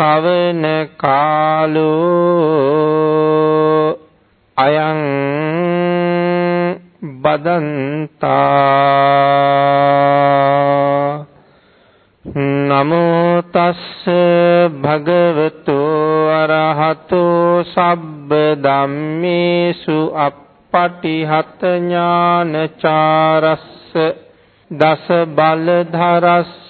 ධම්මස්සවන කාලෝ අයං බදන්තා නමෝ තස්ස භගවතු අරහතෝ සබ්බ ධම්මේසු අප්පටිහත ඥානචාරස්ස දස බලධරස්ස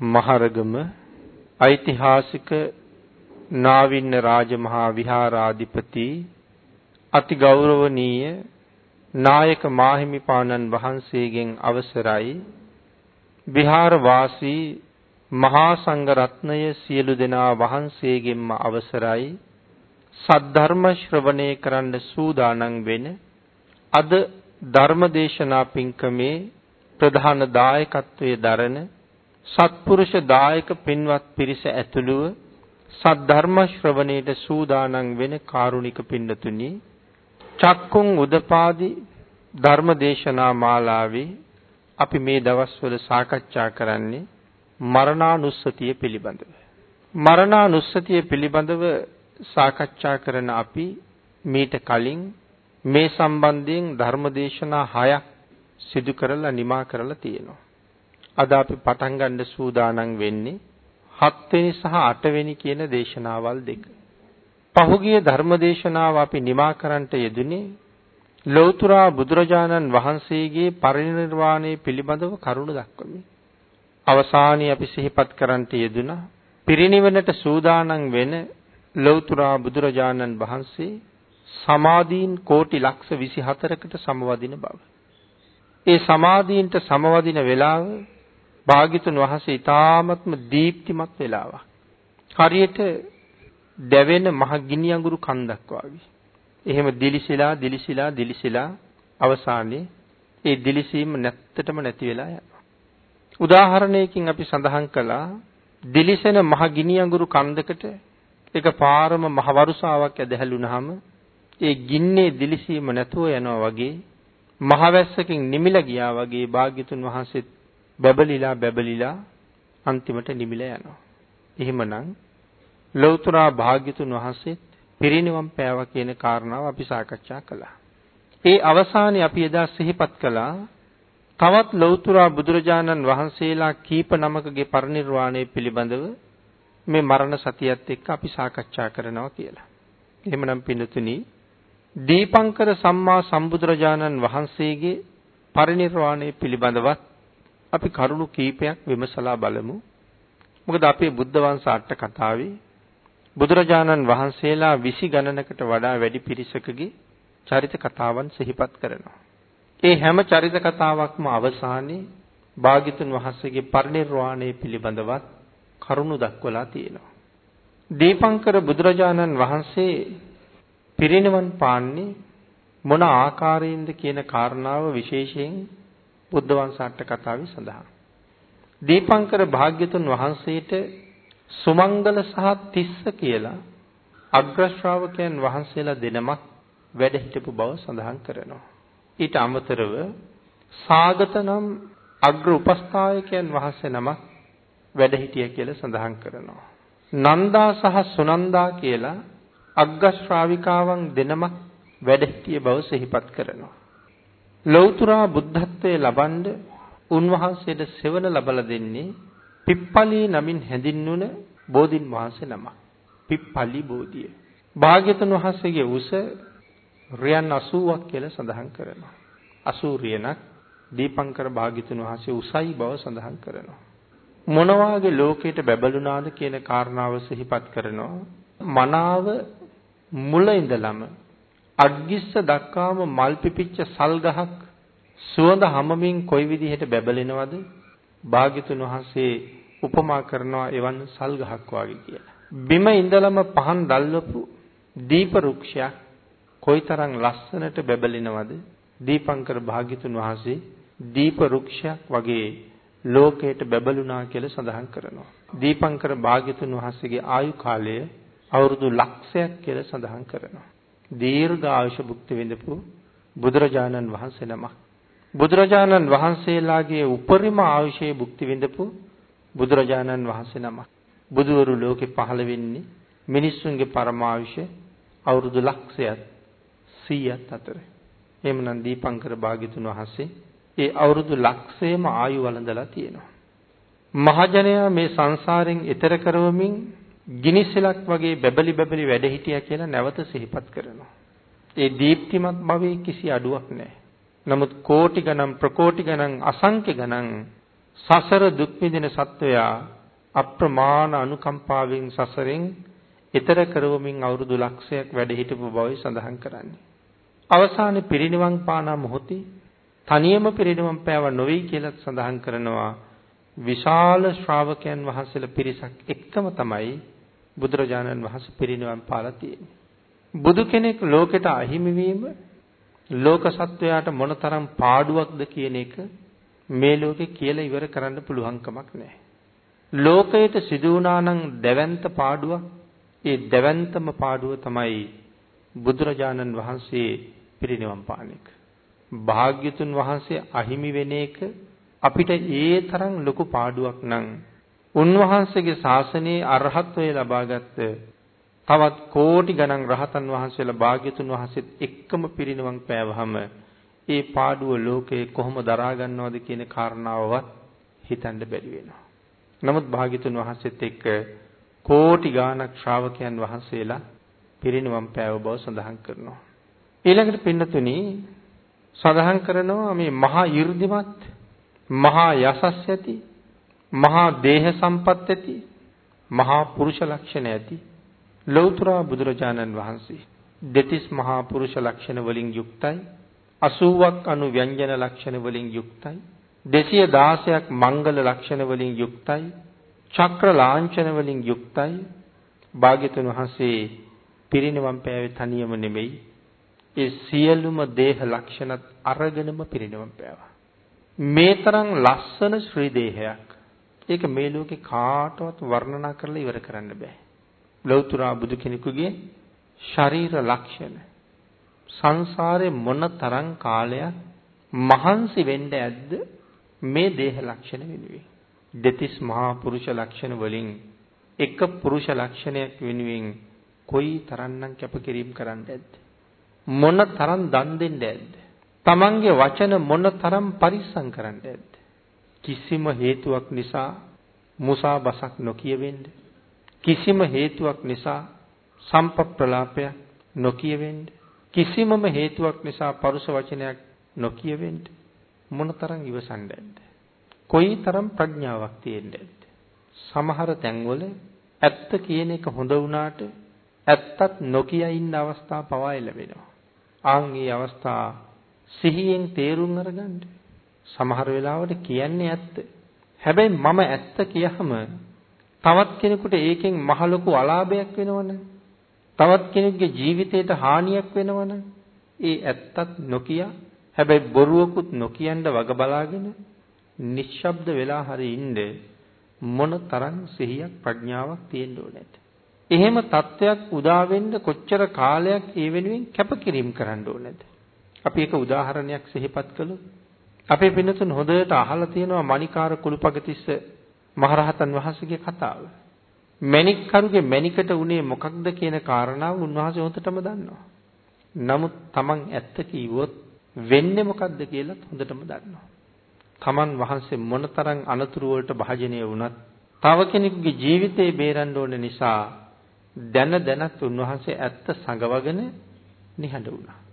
මහරගම ඓතිහාසික නාවින්න රාජමහා විහාරාධිපති අති ගෞරවනීය නායක මාහිමිපාණන් වහන්සේගෙන් අවසරයි. විහාර වාසී මහා සංඝ රත්නය සියලු දෙනා වහන්සේගෙන්ම අවසරයි. සද්ධර්ම ශ්‍රවණය කරන්න සූදානම් වෙන අද ධර්මදේශනා පින්කමේ ප්‍රධාන දායකත්වයේ දරන සත්පුරුෂ දායක පින්වත් පිරිස ඇතුළුව සද්ධර්ම ශ්‍රවණයට සූදානම් වෙන කාරුණික පින්නතුනි චක්කුන් උදපාදි ධර්ම දේශනා මාලාවේ අපි මේ දවස්වල සාකච්ඡා කරන්නේ මරණානුස්සතිය පිළිබඳව. මරණානුස්සතිය පිළිබඳව සාකච්ඡා කරන අපි මීට කලින් මේ සම්බන්ධයෙන් ධර්ම දේශනා 6ක් සිදු කරලා නිමා කරලා තියෙනවා. අද අපි පටන් ගන්න සූදානම් වෙන්නේ 7 වෙනි සහ 8 වෙනි කියන දේශනාවල් දෙක. පහුගිය ධර්ම දේශනාව අපි නිමා කරන්නට යෙදුනේ ලෞතර බුදුරජාණන් වහන්සේගේ පරිනිර්වාණය පිළිබඳව කරුණ දක්වමින්. අවසානයේ අපි සිහිපත් කරන්නට යෙදුනා පිරිනිවනට සූදානම් වෙන ලෞතර බුදුරජාණන් වහන්සේ සමාධීන් කෝටි ලක්ෂ 24කට සමවදින බව. ඒ සමාධීන්ට සමවදින වේලාව භාග්‍යතුන් වහන්සේ ඊ타ත්ම දීප්තිමත් වෙලාවක්. හරියට දැවෙන මහ ගිනි අඟුරු කන්දක් වගේ. එහෙම දිලිසිලා දිලිසිලා දිලිසිලා අවසානයේ ඒ දිලිසීම නැත්තටම නැති වෙලා යනවා. උදාහරණයකින් අපි සඳහන් කළා දිලිසෙන මහ ගිනි අඟුරු කන්දකට එක පාරම මහ වරුසාවක් ඇදහැළුනහම ඒ ගින්නේ දිලිසීම නැතුව යනවා වගේ මහ වැස්සකින් නිමිලා ගියා වගේ භාග්‍යතුන් වහන්සේත් බබලිලා බබලිලා අන්තිමට නිමිලා යනවා. එහෙමනම් ලෞතර භාග්‍යතුන් වහන්සේත් පිරිනිවන් පෑවා කියන කාරණාව අපි සාකච්ඡා කළා. ඒ අවසානයේ අපි එදා සිහිපත් කළා තවත් ලෞතර බුදුරජාණන් වහන්සේලා කීප නමකගේ පරිනිර්වාණය පිළිබඳව මේ මරණ සතියත් එක්ක අපි සාකච්ඡා කරනවා කියලා. එහෙමනම් පින්තුනි දීපංකර සම්මා සම්බුදුරජාණන් වහන්සේගේ පරිනිර්වාණය පිළිබඳවත් අපි කරුණු කීපයක් විමසලා බලමු. මොකද අපේ බුද්ධ වංශ අට කතාවේ බුදුරජාණන් වහන්සේලා 20 ගණනකට වඩා වැඩි පිරිසකගේ චරිත කතාවන් සිහිපත් කරනවා. ඒ හැම චරිත කතාවක්ම අවසානයේ භාග්‍යතුන් වහන්සේගේ පරිනිර්වාණය පිළිබඳවත් කරුණු දක්වලා තියෙනවා. දීපංකර බුදුරජාණන් වහන්සේ පිරිනිවන් පාන්නේ මොන ආකාරයෙන්ද කියන කාරණාව විශේෂයෙන් බුද්ධ වංශාට කතාවේ සඳහන්. දීපංකර භාග්‍යතුන් වහන්සේට සුමංගල සහ තිස්ස කියලා අග්‍ර ශ්‍රාවකයන් වහන්සේලා දෙනමක් වැඩ හිටපු බව සඳහන් කරනවා. ඊට අමතරව සාගත නම් අග්‍ර උපස්ථායකයන් වහන්සේ නමක් වැඩ හිටිය කියලා සඳහන් කරනවා. නන්දා සහ සුනන්දා කියලා අග්ග ශ්‍රාවිකාවන් දෙනමක් වැඩ හිටිය බව සිහිපත් කරනවා. ලෞතුරා බුද්ධත්වයේ ලබනද උන්වහන්සේට සෙවණ ලබලා දෙන්නේ පිප්පලී නමින් හැඳින්වුන බෝධින් වහන්සේ නමක්. පිප්පලි බෝධිය. භාග්‍යතුන් වහන්සේගේ උස රියන් 80ක් කියලා සඳහන් කරනවා. 80 රියනක් දීපංකර භාග්‍යතුන් වහන්සේ උසයි බව සඳහන් කරනවා. මොනවාගේ ලෝකයට බැබළුනාද කියන කාරණාව සිහිපත් කරනවා. මනාව මුල ඉඳලම අග්ගිස්ස දක්වාම මල් පිපිච්ච සල් ගහක් සුවඳ හමමින් කොයි විදිහට බැබලෙනවද? භාග්‍යතුන් වහන්සේ උපමා කරනවා එවන් සල් ගහක් වාගේ කියලා. බිම ඉඳලම පහන් දැල්වපු දීප වෘක්ෂයක් කොයිතරම් ලස්සනට බැබලෙනවද? දීපංකර භාග්‍යතුන් වහන්සේ දීප වෘක්ෂයක් වගේ ලෝකයට බැබළුණා කියලා සඳහන් කරනවා. දීපංකර භාග්‍යතුන් වහන්සේගේ ආයු කාලය අවුරුදු ලක්ෂයක් කියලා සඳහන් කරනවා. දීර්ඝ ආයුෂ භුක්ති විඳපු බුදුරජාණන් වහන්සේ නමක්. බුදුරජාණන් වහන්සේලාගේ උපරිම ආයුෂයේ භුක්ති විඳපු බුදුරජාණන් වහන්සේ නමක්. බුදුවරු ලෝකේ පහළ වෙන්නේ මිනිස්සුන්ගේ පරමායුෂ අවුරුදු ලක්ෂයක් 100ක් අතර. එහෙමනම් දීපංකර භාග්‍යතුන් වහන්සේ ඒ අවුරුදු ලක්ෂයම ආයු වළඳලා තියෙනවා. මහජනයා මේ සංසාරයෙන් එතර කරවමින් ගිනිසලක් වගේ බැබලි බැබලි වැඩ හිටියා කියලා නැවත සිහිපත් කරනවා. ඒ දීප්තිමත් භවයේ කිසි අඩුවක් නැහැ. නමුත් කෝටි ගණන් ප්‍රකෝටි ගණන් අසංඛ්‍ය ගණන් සසර දුක් විඳින සත්වයා අප්‍රමාණ අනුකම්පාවෙන් සසරෙන් ඊතර කරවමින් අවුරුදු ලක්ෂයක් වැඩ හිටපු බවයි සඳහන් කරන්නේ. අවසානයේ පිරිනිවන් පානා මොහොතේ තනියම පිරිනිවන් පෑව නොවේ කියලා සඳහන් කරනවා. විශාල ශ්‍රාවකයන් වහන්සේලා පිරිසක් එක්කම තමයි බුදුරජාණන් වහන්සේ පිරිනිවන් පාලා තියෙන්නේ. බුදු කෙනෙක් ලෝකෙට අහිමි වීම ලෝක සත්වයාට මොනතරම් පාඩුවක්ද කියන එක මේ ලෝකේ කියලා ඉවර කරන්න පුළුවන් කමක් නැහැ. ලෝකයට සිදු වුණා නම් දැවැන්ත පාඩුවක් ඒ දැවැන්තම පාඩුව තමයි බුදුරජාණන් වහන්සේ පිරිනිවන් පාන එක. භාග්‍යතුන් වහන්සේ අහිමි වෙන එක අපිට ඒ තරම් ලොකු පාඩුවක් නම් උන්වහන්සේගේ ශාසනයේ අරහත්ත්වය ලබාගත් තවත් කෝටි ගණන් රහතන් වහන්සේලා භාග්‍යතුන් වහන්සේත් එක්කම පිරිනිවන් පෑවහම ඒ පාඩුව ලෝකේ කොහොම දරා ගන්නවද කියන කාරණාවවත් හිතන්න බැරි වෙනවා. නමුත් භාග්‍යතුන් වහන්සේත් එක්ක කෝටි ගාණක් ශ්‍රාවකයන් වහන්සේලා පිරිනිවන් පෑව බව සඳහන් කරනවා. ඊළඟට පින්නතුනි සඳහන් කරනවා මේ මහා 이르දිමත් මහා යසස් ඇති මහා දේහ සම්පත් ඇති මහා පුරුෂ ලක්ෂණ ඇති. ලෞතර බුදුරජාණන් වහන්සේ දෙතිස් මහා පුරුෂ ලක්ෂණ වලින් යුක්තයි. 80ක් අනු ව්‍යංජන ලක්ෂණ වලින් යුක්තයි. 216ක් මංගල ලක්ෂණ වලින් යුක්තයි. චක්‍ර ලාංඡන වලින් යුක්තයි. භාග්‍යතුන් වහන්සේ පිරිනිවන් පෑවේ තනියම නෙමෙයි. ඒ සියලුම දේහ ලක්ෂණත් අරගෙනම පිරිනිවන් පෑවා. මේ තරම් ලස්සන ශ්‍රී දේහයක්. ඒක මේ ලෝකේ කාටවත් වර්ණනා කරලා ඉවර කරන්න බෑ. ලෞතර බුදු කෙනෙකුගේ ශරීර ලක්ෂණ. සංසාරේ මොන තරම් කාලයක් මහන්සි වෙන්න ඇද්ද මේ දේහ ලක්ෂණ වෙනුවෙන්. දෙතිස් මහා පුරුෂ ලක්ෂණ වලින් එක පුරුෂ ලක්ෂණයක් වෙනුවෙන් කොයි තරම්නම් කැපකිරීම කරන්න ඇද්ද? මොන තරම් දන් දෙන්න ඇද්ද? තමන්ගේ වචන මොන තරම් පරිස්සම් කරන්න ඇද්ද? කිසිම හේතුවක් නිසා මුසා බසක් නොකිය වෙන්න කිසිම හේතුවක් නිසා සම්පප්‍රලාපයක් නොකිය වෙන්න කිසිමම හේතුවක් නිසා පරුෂ වචනයක් නොකිය වෙන්න මොනතරම් ඉවසන්න ඇද්ද කොයිතරම් ප්‍රඥාවක් තියෙන්න ඇද්ද සමහර තැන්වල ඇත්ත කියන එක හොඳ වුණාට ඇත්තත් නොකිය ඉන්න අවස්ථා පවා ලැබෙනවා ආන් මේ අවස්ථා සිහියෙන් තේරුම් අරගන්න සමහර වෙලාවට කියන්නේ ඇත්ත. හැබැයි මම ඇත්ත කියහම තවත් කෙනෙකුට ඒකෙන් මහ ලොකු අලාභයක් වෙනවනේ තවත් කෙනෙකුගේ ජීවිතයට හානියක් වෙනවනම් ඒ ඇත්තත් නොකිය හැබැයි බොරුවකුත් නොකියන්න වග බලාගෙන නිශ්ශබ්ද වෙලා හරි ඉන්න මොන තරම් සිහියක් ප්‍රඥාවක් තියෙන්න ඕනේද එහෙම තත්වයක් උදා වෙන්න කොච්චර කාලයක් ඒ වෙනුවෙන් කැපකිරීම කරන්න ඕනේද අපි එක උදාහරණයක් සිහිපත් කළොත් අපේ පින්නතුන් හොඳට අහලා තියෙනවා මණිකාර කුළුපගතිස්ස මහරහතන් වහන්සේගේ කතාව මණික්කරුගේ මණිකට උනේ මොකක්ද කියන කාරණාව උන්වහන්සේ හොඳටම දන්නවා. නමුත් Taman ඇත්ත කිව්වොත් වෙන්නේ මොකද්ද කියලා හොඳටම දන්නවා. Taman වහන්සේ මොනතරම් අනතුරු වලට භාජනය වුණත් තව කෙනෙකුගේ ජීවිතේ බේරන්න ඕන නිසා දැන දැනත් උන්වහන්සේ ඇත්ත සංගවගෙන නිහඬ වුණා.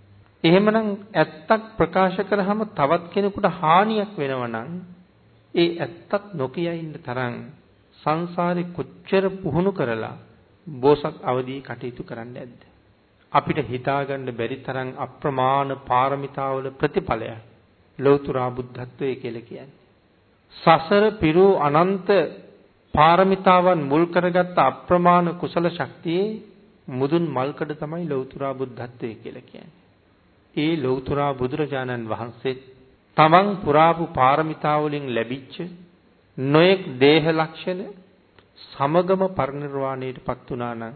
එහෙමනම් ඇත්තක් ප්‍රකාශ කරාම තවත් කෙනෙකුට හානියක් වෙනවා ඒ ඇත්තත් නොකිය ඉන්න තරම් සංසාරේ කොච්චර පුහුණු කරලා බෝසත් අවදී කටයුතු කරන්න ඇද්ද අපිට හිතාගන්න බැරි තරම් අප්‍රමාණ පාරමිතාවල ප්‍රතිඵලය ලෞතර බුද්ධත්වයේ කියලා කියන්නේ සසර පිරු අනන්ත පාරමිතාවන් මුල් කරගත්ත අප්‍රමාණ කුසල ශක්තියේ මුදුන් මල්කඩ තමයි ලෞතර බුද්ධත්වයේ කියලා කියන්නේ. ඒ ලෞතර බුදුරජාණන් වහන්සේ තමන් පුරාපු පාරමිතා වලින් ලැබිච්ච නොඑක් දේහ ලක්ෂණ සමගම පරිනිර්වාණයටපත් වුණා නම්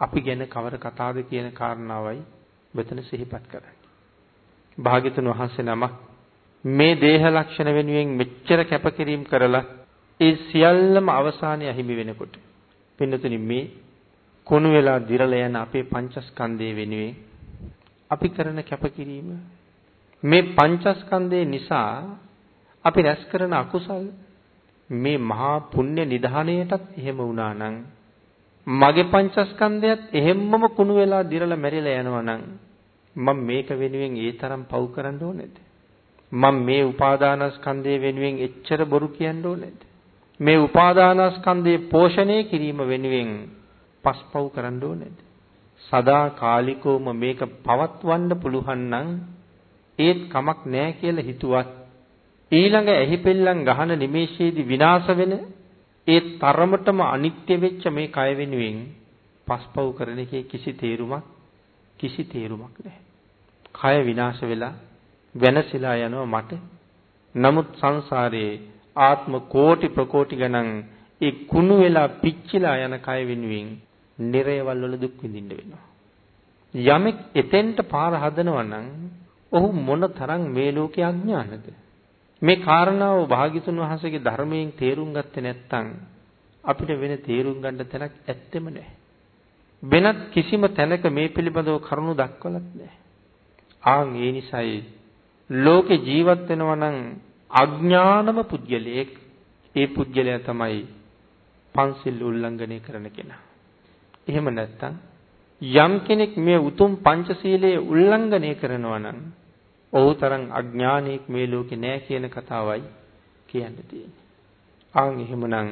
අපි ගැන කවර කතාවද කියන කාරණාවයි මෙතන සිහිපත් කරන්නේ. භාග්‍යතුන් වහන්සේ නමක් මේ දේහ ලක්ෂණ වෙනුවෙන් මෙච්චර කැපකිරීම කරලා ඒ සියල්ලම අවසානයේ අහිමි වෙනකොට පින්නතුනි මේ කොණු වෙලා දිරලා යන අපේ පංචස්කන්ධය වෙනුවෙන් අපි කරන කැපකිරීම. මේ පංචස්කන්ධය නිසා අපි රැස් කරන අකුසල් මේ මහා පුණ්‍ය නිධානයටත් එහෙම වුණා නම් මගේ පංචස්කන්ධයත් එහෙම්මම කුණු වෙලා දිරලා මැරිලා යනවා නම් මම මේක වෙනුවෙන් ඒ තරම් පව් කරන්න ඕනේද? මම මේ උපාදානස්කන්ධය වෙනුවෙන් එච්චර බොරු කියන්න ඕනේද? මේ උපාදානස්කන්ධයේ පෝෂණය කිරීම වෙනුවෙන් පස්පව් කරන්න ඕනේද? සදා කාලිකවම මේක පවත්වන්න පුළුවන් නම් ඒත් කමක් නැහැ කියලා හිතුවත් ඊළඟ ඇහිපෙල්ලම් ගහන නිමේෂයේදී විනාශ වෙන ඒ තරමටම අනිත්‍ය වෙච්ච මේ කය වෙනුවෙන් පස්පව් කරන එකේ කිසි තේරුමක් කිසි තේරුමක් නැහැ. කය විනාශ වෙලා වෙනසිලා යනවා මට. නමුත් සංසාරයේ ආත්ම කෝටි ප්‍රකෝටි ගණන් ඒ කුණු වෙලා පිච්චිලා යන කය වෙනුවෙන් නිරයවල් වල දුක් විඳින්න වෙනවා. යමෙක් එතෙන්ට පාර හදනවා නම් ඔහු මොන තරම් මේ ලෝකේ අඥානද? මේ කාරණාව භාග්‍යතුන් වහන්සේගේ ධර්මයෙන් තේරුම් ගත්තේ නැත්නම් අපිට වෙන තේරුම් ගන්න තැනක් ඇත්තෙම නැහැ. වෙනත් කිසිම තැනක මේ පිළිබඳව කරුණු දක්වලත් නැහැ. ආන් ඒ නිසායි ලෝකේ ජීවත් වෙනවා නම් අඥානම පුද්ගලයෙක් ඒ පුද්ගලයා තමයි පන්සිල් උල්ලංඝනය කරන කෙනා. එහෙම නැත්නම් යම් කෙනෙක් මේ උතුම් පංචශීලයේ උල්ලංඝනය කරනවා නම් ඔහු තරම් අඥානියෙක් මේ ලෝකේ නෑ කියන කතාවයි කියන්න තියෙන්නේ. ආන් එහෙමනම්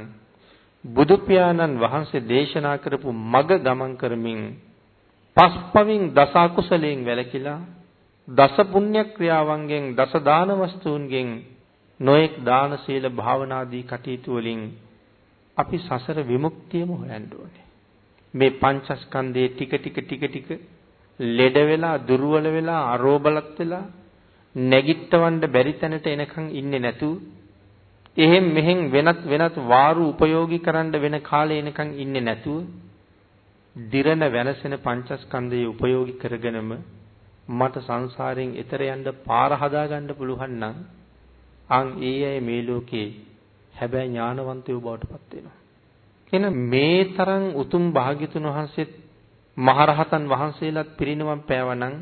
බුදු පියාණන් වහන්සේ දේශනා කරපු මග ගමන් කරමින් පස්පවින් දස අකුසලයෙන් වැළකීලා දස පුණ්‍ය ක්‍රියාවන්ගෙන් දස දාන වස්තුන්ගෙන් නොඑක් දාන සීල භාවනාදී කටයුතු වලින් අපි සසර විමුක්තියම හොයන්න ඕනේ. මේ පංචස්කන්ධයේ ටික ටික ටික ටික ලෙඩ වෙලා දුර්වල වෙලා අරෝබලත් වෙලා නැගිටවන්න බැරි තැනට එනකන් ඉන්නේ නැතුව එහෙන් මෙහෙන් වෙනත් වෙනත් වාරු උපයෝගී කරන්න වෙන කාලේ එනකන් ඉන්නේ නැතුව දිරන වෙනසෙන පංචස්කන්ධයේ උපයෝගී කරගෙනම මට සංසාරයෙන් එතර යන්න පාර හදාගන්න පුළුවන් නම් අන් ඒ අය මේ ලෝකේ හැබැයි ඥානවන්තයෝ බවට පත් වෙනවා. එහෙනම් මේ තරම් උතුම් භාග්‍යතුන් වහන්සේත් මහරහතන් වහන්සේලාත් පිරිනවම් පෑවනම්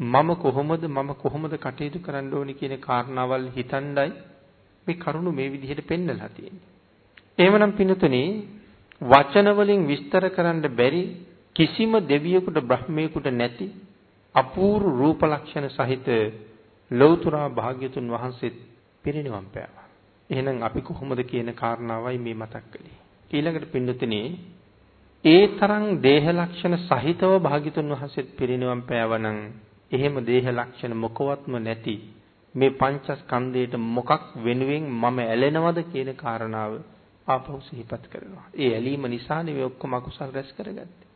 මම කොහොමද මම කොහොමද කටයුතු කරන්න ඕනි කියන කාරණාවල් හිතණ්ඩයි මේ කරුණ මේ විදිහට පෙන්නලා තියෙන්නේ. එහෙමනම් පින්තුනේ වචන වලින් විස්තර කරන්න බැරි කිසිම දෙවියෙකුට බ්‍රහ්මයෙකුට නැති අපූර්ව රූප ලක්ෂණ සහිත ලෞතර භාග්‍යතුන් වහන්සේත් පිරිනිවන් පෑවා. එහෙනම් අපි කොහොමද කියන කාරණාවයි මේ මතක් කළේ. ඊළඟට පින්නතුනේ ඒ තරම් දේහ ලක්ෂණ සහිතව භාග්‍යතුන් වහන්සේත් පිරිනිවන් පෑවනම් එහෙම දේහ ලක්ෂණ මොකවත්ම නැති මේ පංචස්කන්ධයට මොකක් වෙනුවෙන් මම ඇලෙනවද කියන කාරණාව ආපහු සිහිපත් කරනවා. ඒ ඇලීම නිසානේ මේ ඔක්කොම අකුසල් රැස් කරගත්තේ.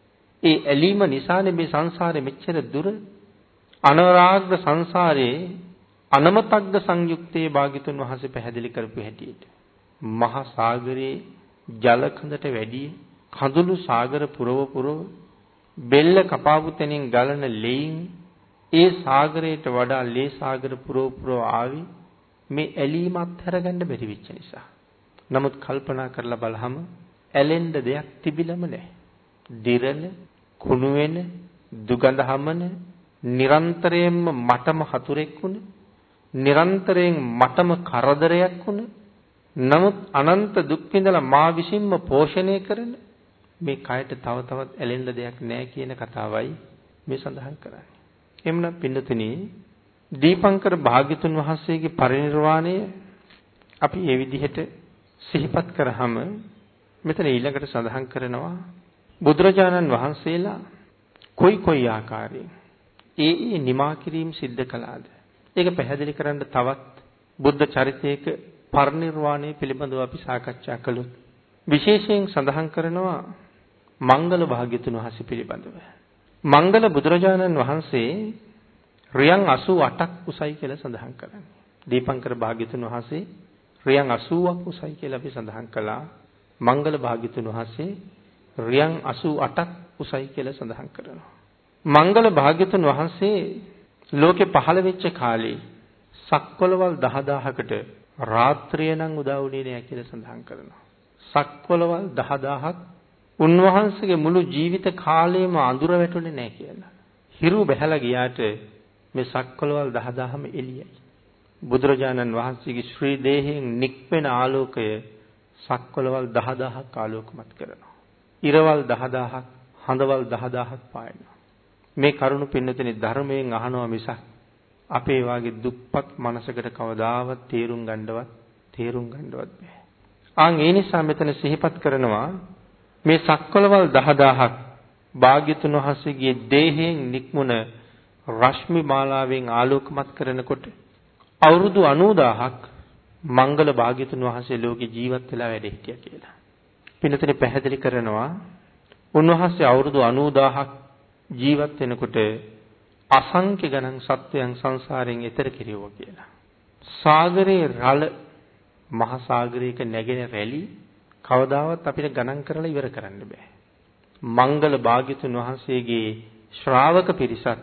ඒ ඇලීම නිසානේ මේ සංසාරේ මෙච්චර දුර අනවරාග්‍ර සංසාරේ අනමතග්ග සංයුක්තයේ භාග්‍යතුන් වහන්සේ පැහැදිලි කරපු හැටියට මහා සාගරයේ ජල කඳට වැඩි කඳුළු සාගර පුරව පුරව බෙල්ල කපාපු තැනින් ගලන ලෙයින් ඒ සාගරයට වඩා ලේ සාගර පුරව පුරව ආවි මේ ඇලීම අත්හැරගන්න බැරි වෙච්ච නිසා. නමුත් කල්පනා කරලා බලහම ඇලෙන්න දෙයක් තිබිලම නැහැ. දිරන, කුණු වෙන, දුගඳ හමන, නිරන්තරයෙන්ම මටම හතුරෙක් වුණ, නිරන්තරයෙන් මටම කරදරයක් වුණ, නමුත් අනන්ත දුක් විඳලා මා විසින්ම පෝෂණය කරන මේ කයට තව තවත් ඇලෙන්න දෙයක් නැහැ කියන කතාවයි මේ සඳහන් කරන්නේ. එම්නම් පින්නතුනි දීපංකර භාග්‍යතුන් වහන්සේගේ පරිනිර්වාණය අපි මේ විදිහට සිහිපත් කරාම මෙතන ඊළඟට සඳහන් කරනවා බුදුරජාණන් වහන්සේලා කොයි කොයි ආකාරයෙන් ඒ ඒ නිමා කිරීම සිද්ධ කළාද ඒක පැහැදිලි කරන්න තවත් බුද්ධ චරිතයක පරිනිර්වාණය පිළිබඳව අපි සාකච්ඡා කළොත් විශේෂයෙන් සඳහන් කරනවා මංගල භාග්‍යතුන් වහන්සේ පිළිබඳව මංගල බුදුරජාණන් වහන්සේ රියන් 88ක් උසයි කියලා සඳහන් කරන්නේ. දීපංකර භාග්‍යතුන් වහන්සේ රියන් 80ක් උසයි කියලා අපි සඳහන් කළා. මංගල භාග්‍යතුන් වහන්සේ රියන් 88ක් උසයි කියලා සඳහන් කරනවා. මංගල භාග්‍යතුන් වහන්සේ ලෝකේ පහළ වෙච්ච කාලේ සක්වලවල් 10000කට රාත්‍රිය නම් උදා වුණේ නෑ කියලා සඳහන් කරනවා. සක්වලවල් 10000ක් උන්වහන්සේගේ මුළු ජීවිත කාලයම අඳුර වැටුනේ නැහැ කියලා. හිරු බැහැලා ගියාට මේ සක්වලවල් 10000ම එළියයි. බුදුරජාණන් වහන්සේගේ ශ්‍රී දේහයෙන් නික්වෙන ආලෝකය සක්වලවල් 10000ක් ආලෝකමත් කරනවා. ඉරවල් 10000ක්, හඳවල් 10000ක් පායනවා. මේ කරුණ පින්නතේ ධර්මයෙන් අහනවා මිසක් අපේ වාගේ දුප්පත් මනසකට කවදාවත් තේරුම් ගන්නවත් තේරුම් ගන්නවත් බෑ. ආන් ඒ නිසා මෙතන සිහිපත් කරනවා මේ සක්වලවල් 10000ක් භාග්‍යතුන් වහන්සේගේ දේහයෙන් නික්මුණ රශ්මි මාලාවෙන් ආලෝකමත් කරනකොට අවුරුදු 90000ක් මංගල භාග්‍යතුන් වහන්සේ ලෝකේ ජීවත් වෙලා වැඩ හිටියා කියලා. පින්නතේ පැහැදිලි කරනවා උන්වහන්සේ අවුරුදු 90000ක් ජීවත් වෙනකොට අසංඛ්‍ය ගණන් සත්වයන් සංසාරයෙන් එතර කෙරෙවුවා කියලා. සාගරයේ රළ මහා සාගරයක නැගෙන රැලි කවදාවත් අපිට ගණන් කරලා ඉවර කරන්න බෑ. මංගල භාග්‍යතුන් වහන්සේගේ ශ්‍රාවක පිරිසත්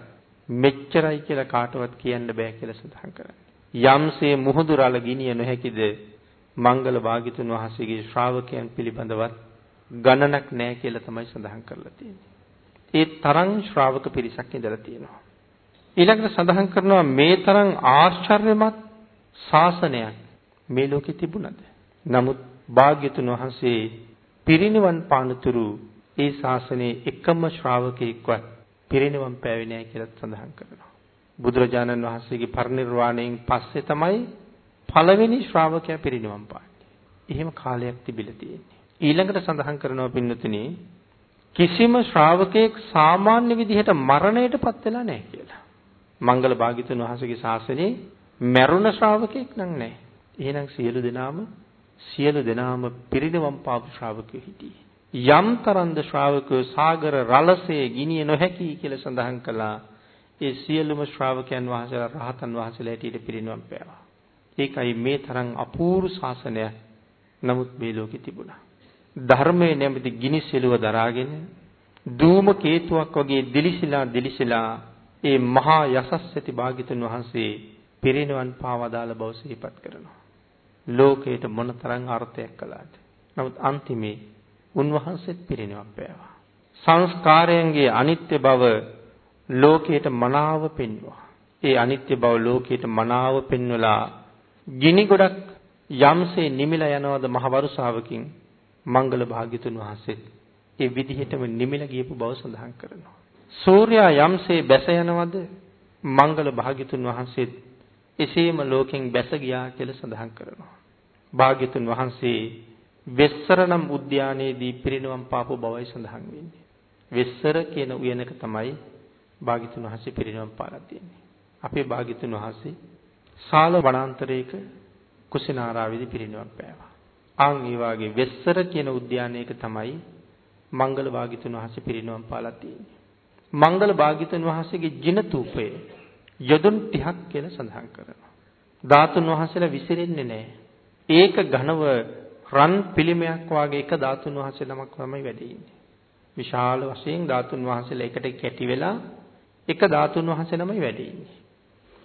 මෙච්චරයි කියලා කාටවත් කියන්න බෑ කියලා සඳහන් කරන්නේ. යම්සේ මුහුදු රළ ගිනිය නොහැකිද මංගල භාග්‍යතුන් වහන්සේගේ ශ්‍රාවකයන් පිළිබඳවත් ගණනක් නැහැ කියලා තමයි සඳහන් කරලා තියෙන්නේ. ඒ තරම් ශ්‍රාවක පිරිසක් ඉඳලා තියෙනවා. ඊළඟට සඳහන් කරනවා මේ තරම් ආශ්චර්යමත් ශාසනයක් මේ ලෝකෙ තිබුණද? නමුත් භාග්‍යතුන් වහන්සේ පිරිනිවන් පානතුරු ඒ ශාසනයේ එකම ශ්‍රාවකෙක්වත් පිරිනිවන් පෑවේ නැහැ කියලා සඳහන් කරනවා. බුදුරජාණන් වහන්සේගේ පරිනිර්වාණයෙන් පස්සේ තමයි පළවෙනි ශ්‍රාවකයා පිරිනිවන් පාන්නේ. එහෙම කාලයක් තිබිලා තියෙන්නේ. ඊළඟට සඳහන් කරනවා පින්නතුනි කිසිම ශ්‍රාවකෙක් සාමාන්‍ය විදිහට මරණයටපත් වෙලා නැහැ කියලා. මංගල භාග්‍යතුන් වහන්සේගේ ශාසනයේ මරුණ ශ්‍රාවකෙක් නම් නැහැ. එහෙනම් සියලු දෙනාම සියලු දෙනාම පිරිනිවන් පාපු ශ්‍රාවකයෝ හිටියේ. යම් තරන්ද ශ්‍රාවකයෝ සාගර රළසේ ගිනිය නොහැකි කියලා සඳහන් කළා. ඒ සියලුම ශ්‍රාවකයන් වහන්සේලා රහතන් වහන්සේලා හැටියට පිරිනවම් පෑවා. ඒකයි මේ තරම් අපූර්ව ශාසනයක් නමුත් මේ ලෝකෙ තිබුණා. ධර්මයේ නැමැති ගිනි සෙලුව දරාගෙන ධූම කේතුවක් වගේ දිලිසිලා දිලිසිලා ඒ මහා යසස් ඇති භාග්‍යතුන් වහන්සේ පිරිනවන් පාවදාල බව සිහිපත් කරනවා. ලෝකයට මොනතරම් අර්ථයක් කළාද? නමුත් අන්තිමේ උන්වහන්සේත් පිරිනවන් පෑවා. සංස්කාරයන්ගේ අනිත්‍ය බව ලෝකයට මනාව පෙන්වුවා. ඒ අනිත්‍ය බව ලෝකයට මනාව පෙන්වලා ගිනි ගොඩක් යම්සේ නිමිලා යනවද මහ වරුසාවකින් මංගල භාග්‍යතුන් වහන්සේ ඒ විදිහටම නිමිලා ගියපු බව සඳහන් කරනවා. සූර්යා යම්සේ බැස යනවද මංගල භාග්‍යතුන් වහන්සේ එසේම ලෝකෙන් බැස ගියා කියලා සඳහන් කරනවා. භාග්‍යතුන් වහන්සේ වෙස්සර නම් උද්‍යානයේදී පිරිනවම් පාපු බවයි සඳහන් වෙන්නේ. වෙස්සර කියන උයනක තමයි භාග්‍යතුන් වහන්සේ පිරිනවම් පාලා තියෙන්නේ. අපේ භාග්‍යතුන් වහන්සේ සාල වනාන්තරයක කුසිනාරාවේදී පිරිනවම් පෑවා. ආන් ඒ වාගේ වෙස්සර කියන උද්‍යානයක තමයි මංගල භාග්‍යතුන් වහන්සේ පිරිනවම් පාලා තියෙන්නේ. මංගල භාග්‍යතුන් වහන්සේගේ ජින තූපය යදුන් 30ක් කියලා සඳහන් කරනවා. ධාතුන් වහන්සේලා විසිරෙන්නේ නැහැ. ඒක ඝනව රන් පිළිමයක් වාගේ එක ධාතුන් වහන්සේ නමක් තමයි වැඩි ඉන්නේ. විශාල වශයෙන් ධාතුන් වහන්සේලා එකට කැටි වෙලා එක ධාතුන් වහන්සේ නමයි වැඩි ඉන්නේ.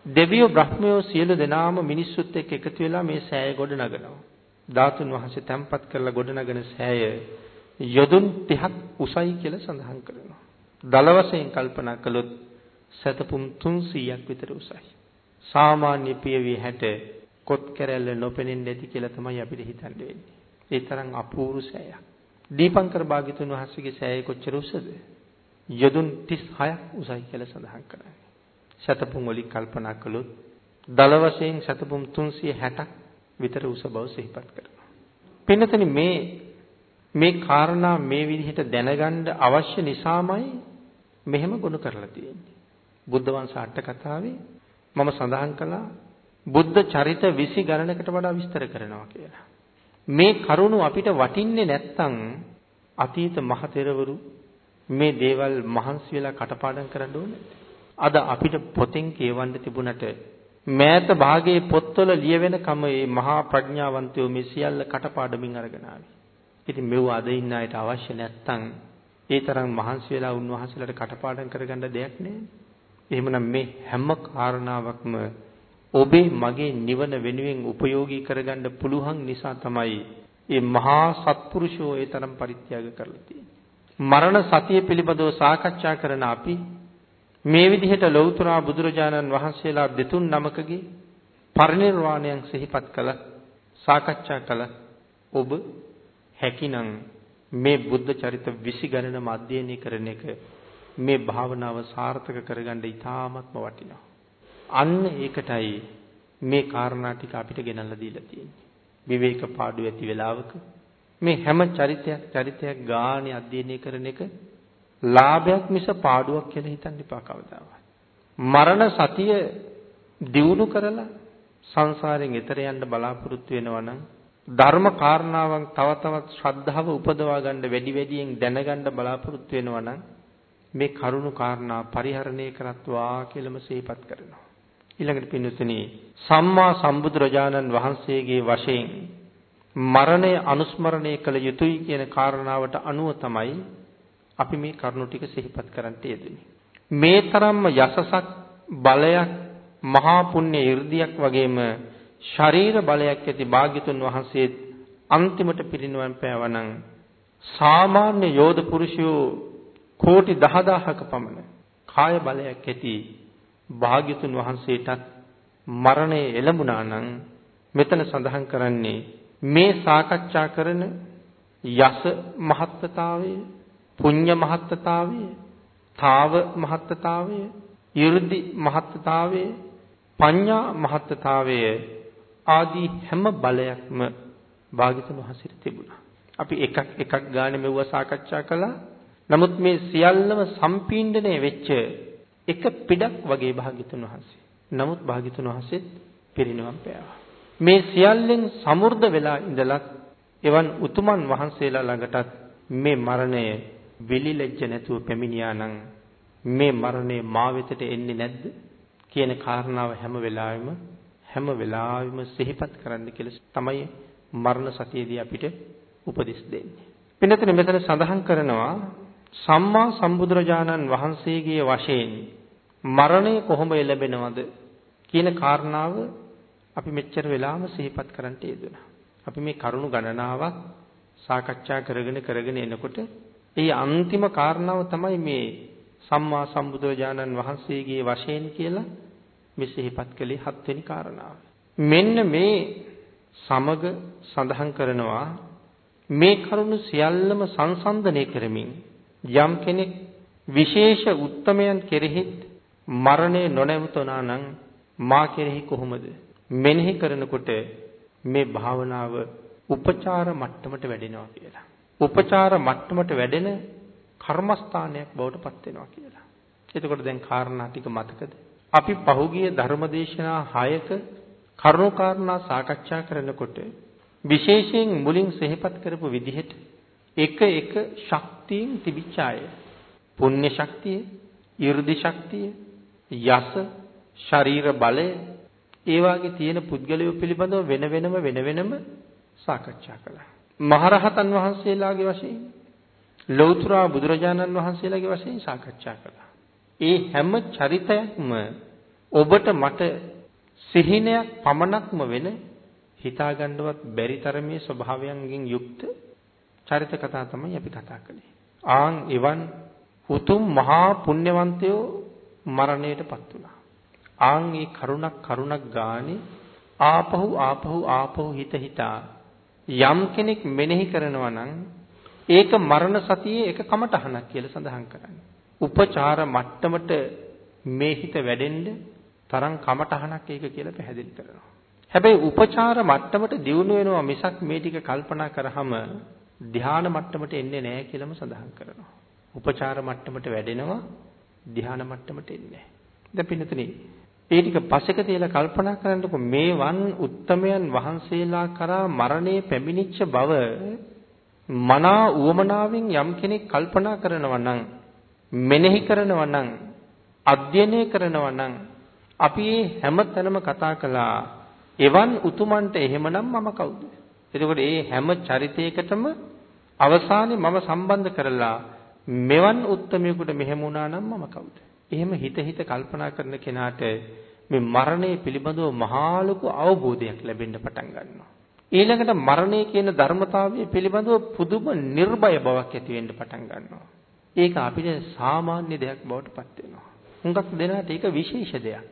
දෙවියෝ බ්‍රහ්මයෝ සියලු දෙනාම මිනිස්සුත් එක්ක එකතු වෙලා මේ සෑය ගොඩ නගනවා. ධාතුන් වහන්සේ තැම්පත් කරලා ගොඩ නගන සෑය යොදුන් 30ක් උසයි කියලා සඳහන් කරනවා. දල වශයෙන් කල්පනා කළොත් සතපුම් 300ක් විතර උසයි. සාමාන්‍ය පියවි 60 කොත් කැරැල්ල නොපෙනෙන්නේ නැති කියලා තමයි අපිට හිතන්න වෙන්නේ. ඒ තරම් අපූර්ව සෑයක්. දීපංකර භාග්‍යතුන් වහන්සේගේ සෑය කොච්චර උසද? යදුන් 36ක් උසයි කියලා සඳහන් කරන්නේ. සතපුම් වලින් කල්පනා කළොත් දල වශයෙන් සතපුම් 360ක් විතර උස බව සිහිපත් කරනවා. පින්නතනි මේ මේ කාරණා මේ විදිහට දැනගන්න අවශ්‍ය නිසාමයි මෙහෙම ගොනු කරලා තියෙන්නේ. බුද්ධ වංශ අට කතාවේ මම සඳහන් කළා බුද්ධ චරිත 20 ගණනකට වඩා විස්තර කරනවා කියලා. මේ කරුණු අපිට වටින්නේ නැත්නම් අතීත මහතෙරවරු මේ දේවල් මහන්සි වෙලා කටපාඩම් කරන්න ඕනේ. අද අපිට පොතෙන් කියවන්න තිබුණට මෑත භාගයේ පොත්වල ලියවෙනකම මේ මහා ප්‍රඥාවන්තයෝ මේ සියල්ල කටපාඩමින් අරගෙන ආවේ. ඉතින් මෙව අද ඉන්න අයට අවශ්‍ය නැත්නම් ඒ තරම් මහන්සි වෙලා උන්වහන්සේලාට කටපාඩම් කරගන්න දෙයක් නෑ. එහෙමනම් මේ හැම කාරණාවක්ම ඔබේ මගේ නිවන වෙනුවෙන් උපයෝගී කරගන්න පුළුවන් නිසා තමයි මේ මහා සත්පුරුෂෝ ඒ තරම් පරිත්‍යාග කරලා තියෙන්නේ. මරණ සතිය පිළිබඳව සාකච්ඡා කරන අපි මේ විදිහට ලෞතර බුදුරජාණන් වහන්සේලා දෙතුන් නමකගේ පරිනිර්වාණයන් සිහිපත් කළ සාකච්ඡා කළ ඔබ හැකිනම් මේ බුද්ධ චරිත 20 ගණනම අධ්‍යයනය කරන එක මේ භාවනාව සාර්ථක කරගන්න ඉතාමත්ම වටිනවා. අන්න ඒකටයි මේ කාරණා ටික අපිට ගෙනල්ලා දීලා තියෙන්නේ. විවේක පාඩුව ඇති වෙලාවක මේ හැම චරිතයක් චරිතයක් ගානේ අධ්‍යයනය කරන එක ලාභයක් මිස පාඩුවක් කියලා හිතන්න එපා කවදාවත්. මරණ සතිය දියුණු කරලා සංසාරයෙන් එතර යන්න බලාපොරොත්තු වෙනවා නම් ධර්ම කාරණාවන් තව තවත් ශ්‍රද්ධාව උපදවා ගන්න වැඩි වැඩියෙන් දැනගන්න බලාපොරොත්තු වෙනවා නම් මේ කරුණු කාරණා පරිහරණය කරත්වා කියලාම සිහිපත් කරනවා. ඊළඟට පින්නතුනි සම්මා සම්බුදුරජාණන් වහන්සේගේ වශයෙන් මරණය අනුස්මරණය කළ යුතුයි කියන කාරණාවට අනුව තමයි අපි මේ කරුණු ටික සිහිපත් කරන්නට යෙදුනේ. මේ තරම්ම යසසක් බලයක් මහා පුණ්‍ය 이르දියක් වගේම ශරීර බලයක් ඇති භාග්‍යතුන් වහන්සේ අන්තිමට පිරිනිවන් පෑවනම් සාමාන්‍ය යෝධ පුරුෂයෝ කෝටි 10000ක පමණ කාය බලයක් ඇති භාග්‍යතුන් වහන්සේටත් මරණය එළඹුණා නම් මෙතන සඳහන් කරන්නේ මේ සාකච්ඡා කරන යස මහත්තතාවය, පුඤ්ඤ මහත්තතාවය, තාව මහත්තතාවය, 이르දි මහත්තතාවය, පඤ්ඤා මහත්තතාවය ආදී හැම බලයක්ම භාග්‍යතුන් වහන්සේට තිබුණා. අපි එකක් එකක් ගානේ මෙවුව සාකච්ඡා කළා. නමුත් මේ සියල්ලම සම්පීඩණය වෙච්ච එක පිටක් වගේ භාග්‍යතුන් වහන්සේ. නමුත් භාග්‍යතුන් වහන්සේත් පිරිනිවන් පෑවා. මේ සියල්ලෙන් සමෘද්ධ වෙලා ඉඳලා එවන් උතුමන් වහන්සේලා ළඟටත් මේ මරණය විලිලැජ්ජ නැතුව පැමිණියා නම් මේ මරණය මා වෙතට එන්නේ නැද්ද කියන කාරණාව හැම වෙලාවෙම හැම වෙලාවෙම සිහිපත් කරන්න කියලා තමයි මරණ සතියේදී අපිට උපදෙස් දෙන්නේ. පින්නතනේ මෙතන සඳහන් කරනවා සම්මා සම්බුදුරජාණන් වහන්සේගේ වශයෙන් මරණය කොහොම ලැබෙනවද කියන කාරණාව අපි මෙච්චර වෙලාම සිහිපත් කරන්න යෙදුණා. අපි මේ කරුණු ගණනාවක් සාකච්ඡා කරගෙන කරගෙන එනකොට ඒ අන්තිම කාරණාව තමයි මේ සම්මා සම්බුදුරජාණන් වහන්සේගේ වශයෙන් කියලා මේ සිහිපත් කළේ හත්වෙනි කාරණාව. මෙන්න මේ සමග සඳහන් කරනවා මේ කරුණු සියල්ලම සංසන්දනය කරමින් යම් කෙනෙක් විශේෂ උත්තමයන් කෙරෙහිත් මරණය නොනැවතුණා නම් මා කෙරෙහි කොහොමද මෙනෙහි කරනකොට මේ භාවනාව උපචාර මට්ටමට වැඩෙනවා කියලා. උපචාර මට්ටමට වැඩෙන කර්මස්ථානයක් බවට පත් වෙනවා කියලා. එතකොට දැන් කාරණා ටික මතකද? අපි පහුගිය ධර්මදේශනා 6ක කරුණු කාරණා සාකච්ඡා කරනකොට විශේෂයෙන් මුලින් සිහිපත් කරපු විදිහට එක එක ශක්තියින් තිබිච්ච අය පුණ්‍ය ශක්තිය, 이르දි ශක්තිය, යස, ශරීර බලය ඒ වාගේ තියෙන පුද්ගලයෝ පිළිබඳව වෙන වෙනම වෙන වෙනම සාකච්ඡා කළා. මහරහතන් වහන්සේලාගේ වශයෙන් ලෞතර බුදුරජාණන් වහන්සේලාගේ වශයෙන් සාකච්ඡා කළා. ඒ හැම චරිතයක්ම ඔබට මට සිහිනයක් පමණක්ම වෙන හිතාගන්නවත් බැරි තරමේ ස්වභාවයන්ගෙන් යුක්ත චරිත කතා තමයි අපි කතා කළේ. ආන් එවන් උතුම් මහා පුණ්‍යවන්තයෝ මරණයටපත් වුණා. ආන් ඒ කරුණක් කරුණක් ගානේ ආපහු ආපහු ආපහු හිත හිතා යම් කෙනෙක් මෙනෙහි කරනවා නම් ඒක මරණ සතියේ එක කමටහනක් කියලා සඳහන් කරන්නේ. උපචාර මට්ටමට මේ හිත වැඩෙන්න තරම් කමටහනක් ඒක කියලා පැහැදිලි කරනවා. හැබැයි උපචාර මට්ටමට දියුණු වෙනවා මිසක් මේ ටික කල්පනා කරාම ධ්‍යාන මට්ටමට එන්නේ නැහැ කියලාම සඳහන් කරනවා. උපචාර මට්ටමට වැඩෙනවා ධ්‍යාන මට්ටමට එන්නේ නැහැ. දැන් පින්නතනේ ඒ ටික පසෙක තියලා කල්පනා කරන්නකො මේ වන් උත්තමයන් වහන්සේලා කරා මරණය පැමිණිච්ච බව මනා උවමනාවෙන් යම් කෙනෙක් කල්පනා කරනවා නම් මෙනෙහි කරනවා නම් අධ්‍යයනය කරනවා නම් අපි හැමතැනම කතා කළා එවන් උතුමන්ට එහෙමනම් මම කවුද? එතකොට මේ හැම චරිතයකටම අවසානයේ මම සම්බන්ධ කරලා මෙවන් උත්මයෙකුට මෙහෙම වුණා නම් මම කවුද? එහෙම හිත හිත කල්පනා කරන කෙනාට මේ මරණය පිළිබඳව මහා ලොකු අවබෝධයක් ලැබෙන්න පටන් ගන්නවා. ඊළඟට මරණය කියන ධර්මතාවය පිළිබඳව පුදුම නිර්භය බවක් ඇති වෙන්න පටන් ගන්නවා. ඒක අපිට සාමාන්‍ය දෙයක් බවට පත් වෙනවා. හුඟක් දෙනාට ඒක විශේෂ දෙයක්.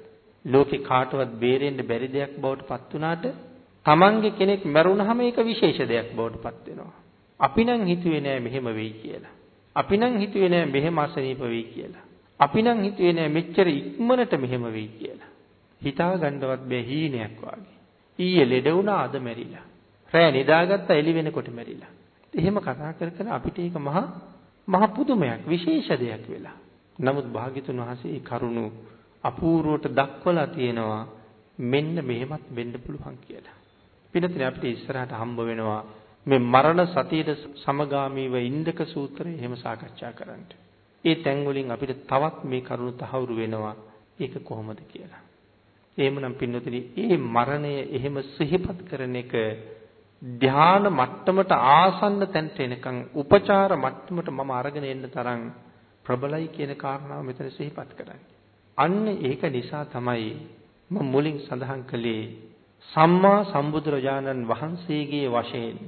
ලෝකේ කාටවත් බේරෙන්න බැරි දෙයක් බවට පත් වුණාට Tamange කෙනෙක් මැරුණාම ඒක විශේෂ දෙයක් බවට පත් වෙනවා. අපි නම් හිතුවේ නෑ මෙහෙම වෙයි කියලා. අපි නම් හිතුවේ නෑ මෙහෙම අසනීප වෙයි කියලා. අපි නම් හිතුවේ නෑ මෙච්චර ඉක්මනට මෙහෙම වෙයි කියලා. හිතා ගන්නවත් බෑ හීනයක් වාගේ. ඊයේ ලෙඩ වුණා අද මැරිලා. රෑ නිදාගත්තා එළි වෙනකොට මැරිලා. එහෙම කතා කර කර අපිට ඒක මහා මහ පුදුමයක් විශේෂ දෙයක් වෙලා. නමුත් භාග්‍යතුන් වහන්සේ ඒ කරුණු අපූර්වට දක්වලා තියෙනවා මෙන්න මෙහෙමත් වෙන්න පුළුවන් කියලා. පිළිතුරේ අපිට ඉස්සරහට හම්බ වෙනවා මේ මරණ සතියේ සමගාමීව ඉන්දක සූත්‍රය එහෙම සාකච්ඡා කරන්න. ඒ තැන් වලින් අපිට තවත් මේ කරුණු තහවුරු වෙනවා ඒක කොහොමද කියලා. එහෙමනම් පින්නතුනි මේ මරණය එහෙම සිහිපත් කරන එක ධ්‍යාන මට්ටමට ආසන්න තැනට එනකන් උපචාර මට්ටමට මම අරගෙන එන්න තරම් ප්‍රබලයි කියන කාරණාව මෙතන සිහිපත් කරන්නේ. අන්න ඒක නිසා තමයි මම මුලින් සඳහන් කළේ සම්මා සම්බුදුරජාණන් වහන්සේගේ වශයෙන්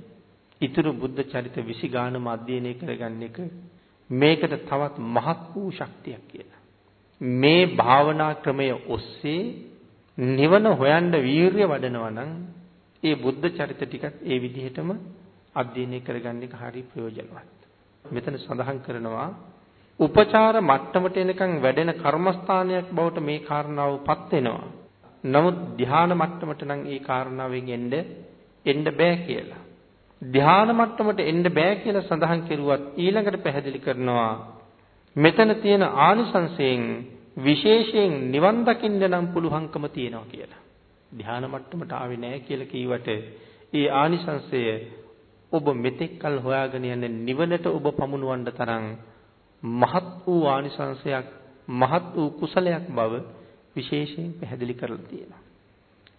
ඊතුරු බුද්ධ චරිත 20 ගානම අධ්‍යයනය කරගන්න එක මේකට තවත් මහත් වූ ශක්තියක් කියලා. මේ භාවනා ක්‍රමය ඔස්සේ නිවන හොයන්න වීරිය වඩනවා නම් ඒ බුද්ධ චරිත ටිකත් ඒ විදිහටම අධ්‍යයනය කරගන්න එක හරි ප්‍රයෝජනවත්. මෙතන සඳහන් කරනවා උපචාර මට්ටමට එනකන් වැඩෙන කර්මස්ථානයක් බවට මේ කාරණාවපත් වෙනවා. නමුත් ධ්‍යාන මට්ටමට නම් ඒ කාරණාවෙන් එන්න එන්න බෑ කියලා. ධ්‍යාන මට්ටමට එන්න බෑ කියලා සඳහන් කෙරුවත් ඊළඟට පැහැදිලි කරනවා මෙතන තියෙන ආනිසංසයෙන් විශේෂයෙන් නිවන් දකින්න නම් පුළුවන්කම තියෙනවා කියලා. ධ්‍යාන මට්ටමට ආවේ නැහැ කියලා කීවට ඒ ආනිසංසය ඔබ මෙතෙක්කල් හොයාගෙන යන නිවනට ඔබ පමුණුවන්න තරම් මහත් වූ ආනිසංසයක් මහත් වූ කුසලයක් බව විශේෂයෙන් පැහැදිලි කරලා තියෙනවා.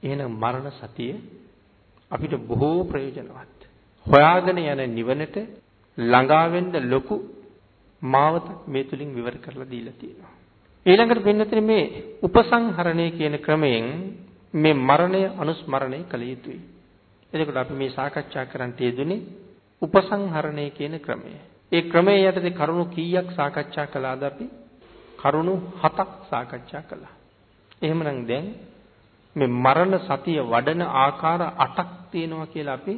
එහෙනම් මරණ සතිය අපිට බොහෝ ප්‍රයෝජනවත්. හොයාගෙන යන නිවනට ළඟා වෙන්න ලොකු මාවතක් මේ තුලින් විවර කරලා දීලා තියෙනවා. ඊළඟට පින්නතේ මේ උපසංහරණය කියන ක්‍රමයෙන් මේ මරණය අනුස්මරණය කළ යුතුයි. එතකොට අපි මේ සාකච්ඡා කරන්න යෙදුනේ උපසංහරණය කියන ක්‍රමය. ඒ ක්‍රමයේ යටතේ කරුණු කීයක් සාකච්ඡා කළාද අපි? කරුණු හතක් සාකච්ඡා කළා. එහෙමනම් දැන් මේ මරණ සතිය වඩන ආකාර 8ක් තියෙනවා කියලා අපි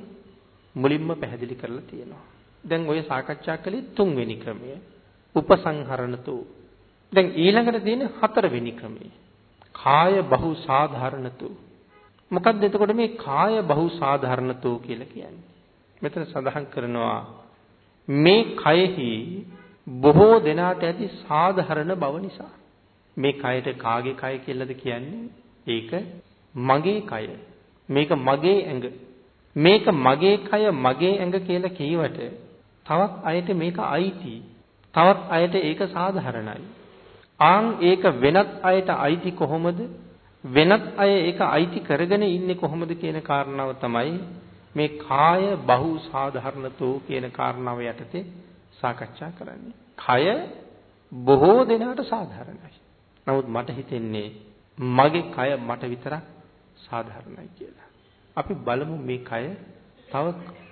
මුලින්ම පැහැදිලි කරලා තියෙනවා. දැන් ඔය සාකච්ඡා කළේ තුන්වෙනි ක්‍රමය. උපසංහරණතෝ. දැන් ඊළඟට තියෙන හතරවෙනි ක්‍රමය. කාය බහු සාධාරණතෝ. මොකක්ද එතකොට මේ කාය බහු සාධාරණතෝ කියලා කියන්නේ? මෙතන සඳහන් කරනවා මේ කයෙහි බොහෝ දෙනාට ඇති සාධාරණ බව නිසා මේ කයට කාගේ කය කියලාද කියන්නේ? ඒක මගේ කය. මේක මගේ ඇඟ. මේක මගේ කය මගේ ඇඟ කියලා කීවට තවත් අයට මේක අයිති. තවත් අයට ඒක සාධාරණයි. ආන් ඒක වෙනත් අයට අයිති කොහොමද? වෙනත් අය ඒක අයිති කරගෙන ඉන්නේ කොහොමද කියන කාරණාව තමයි මේ කාය බහු සාධාරණතෝ කියන කාරණාව යටතේ සාකච්ඡා කරන්නේ. කය බොහෝ දෙනාට සාධාරණයි. නමුත් මට හිතෙන්නේ මගේ කය මට විතරක් සාධාරණයි කියලා. අපි බලමු මේ කය තව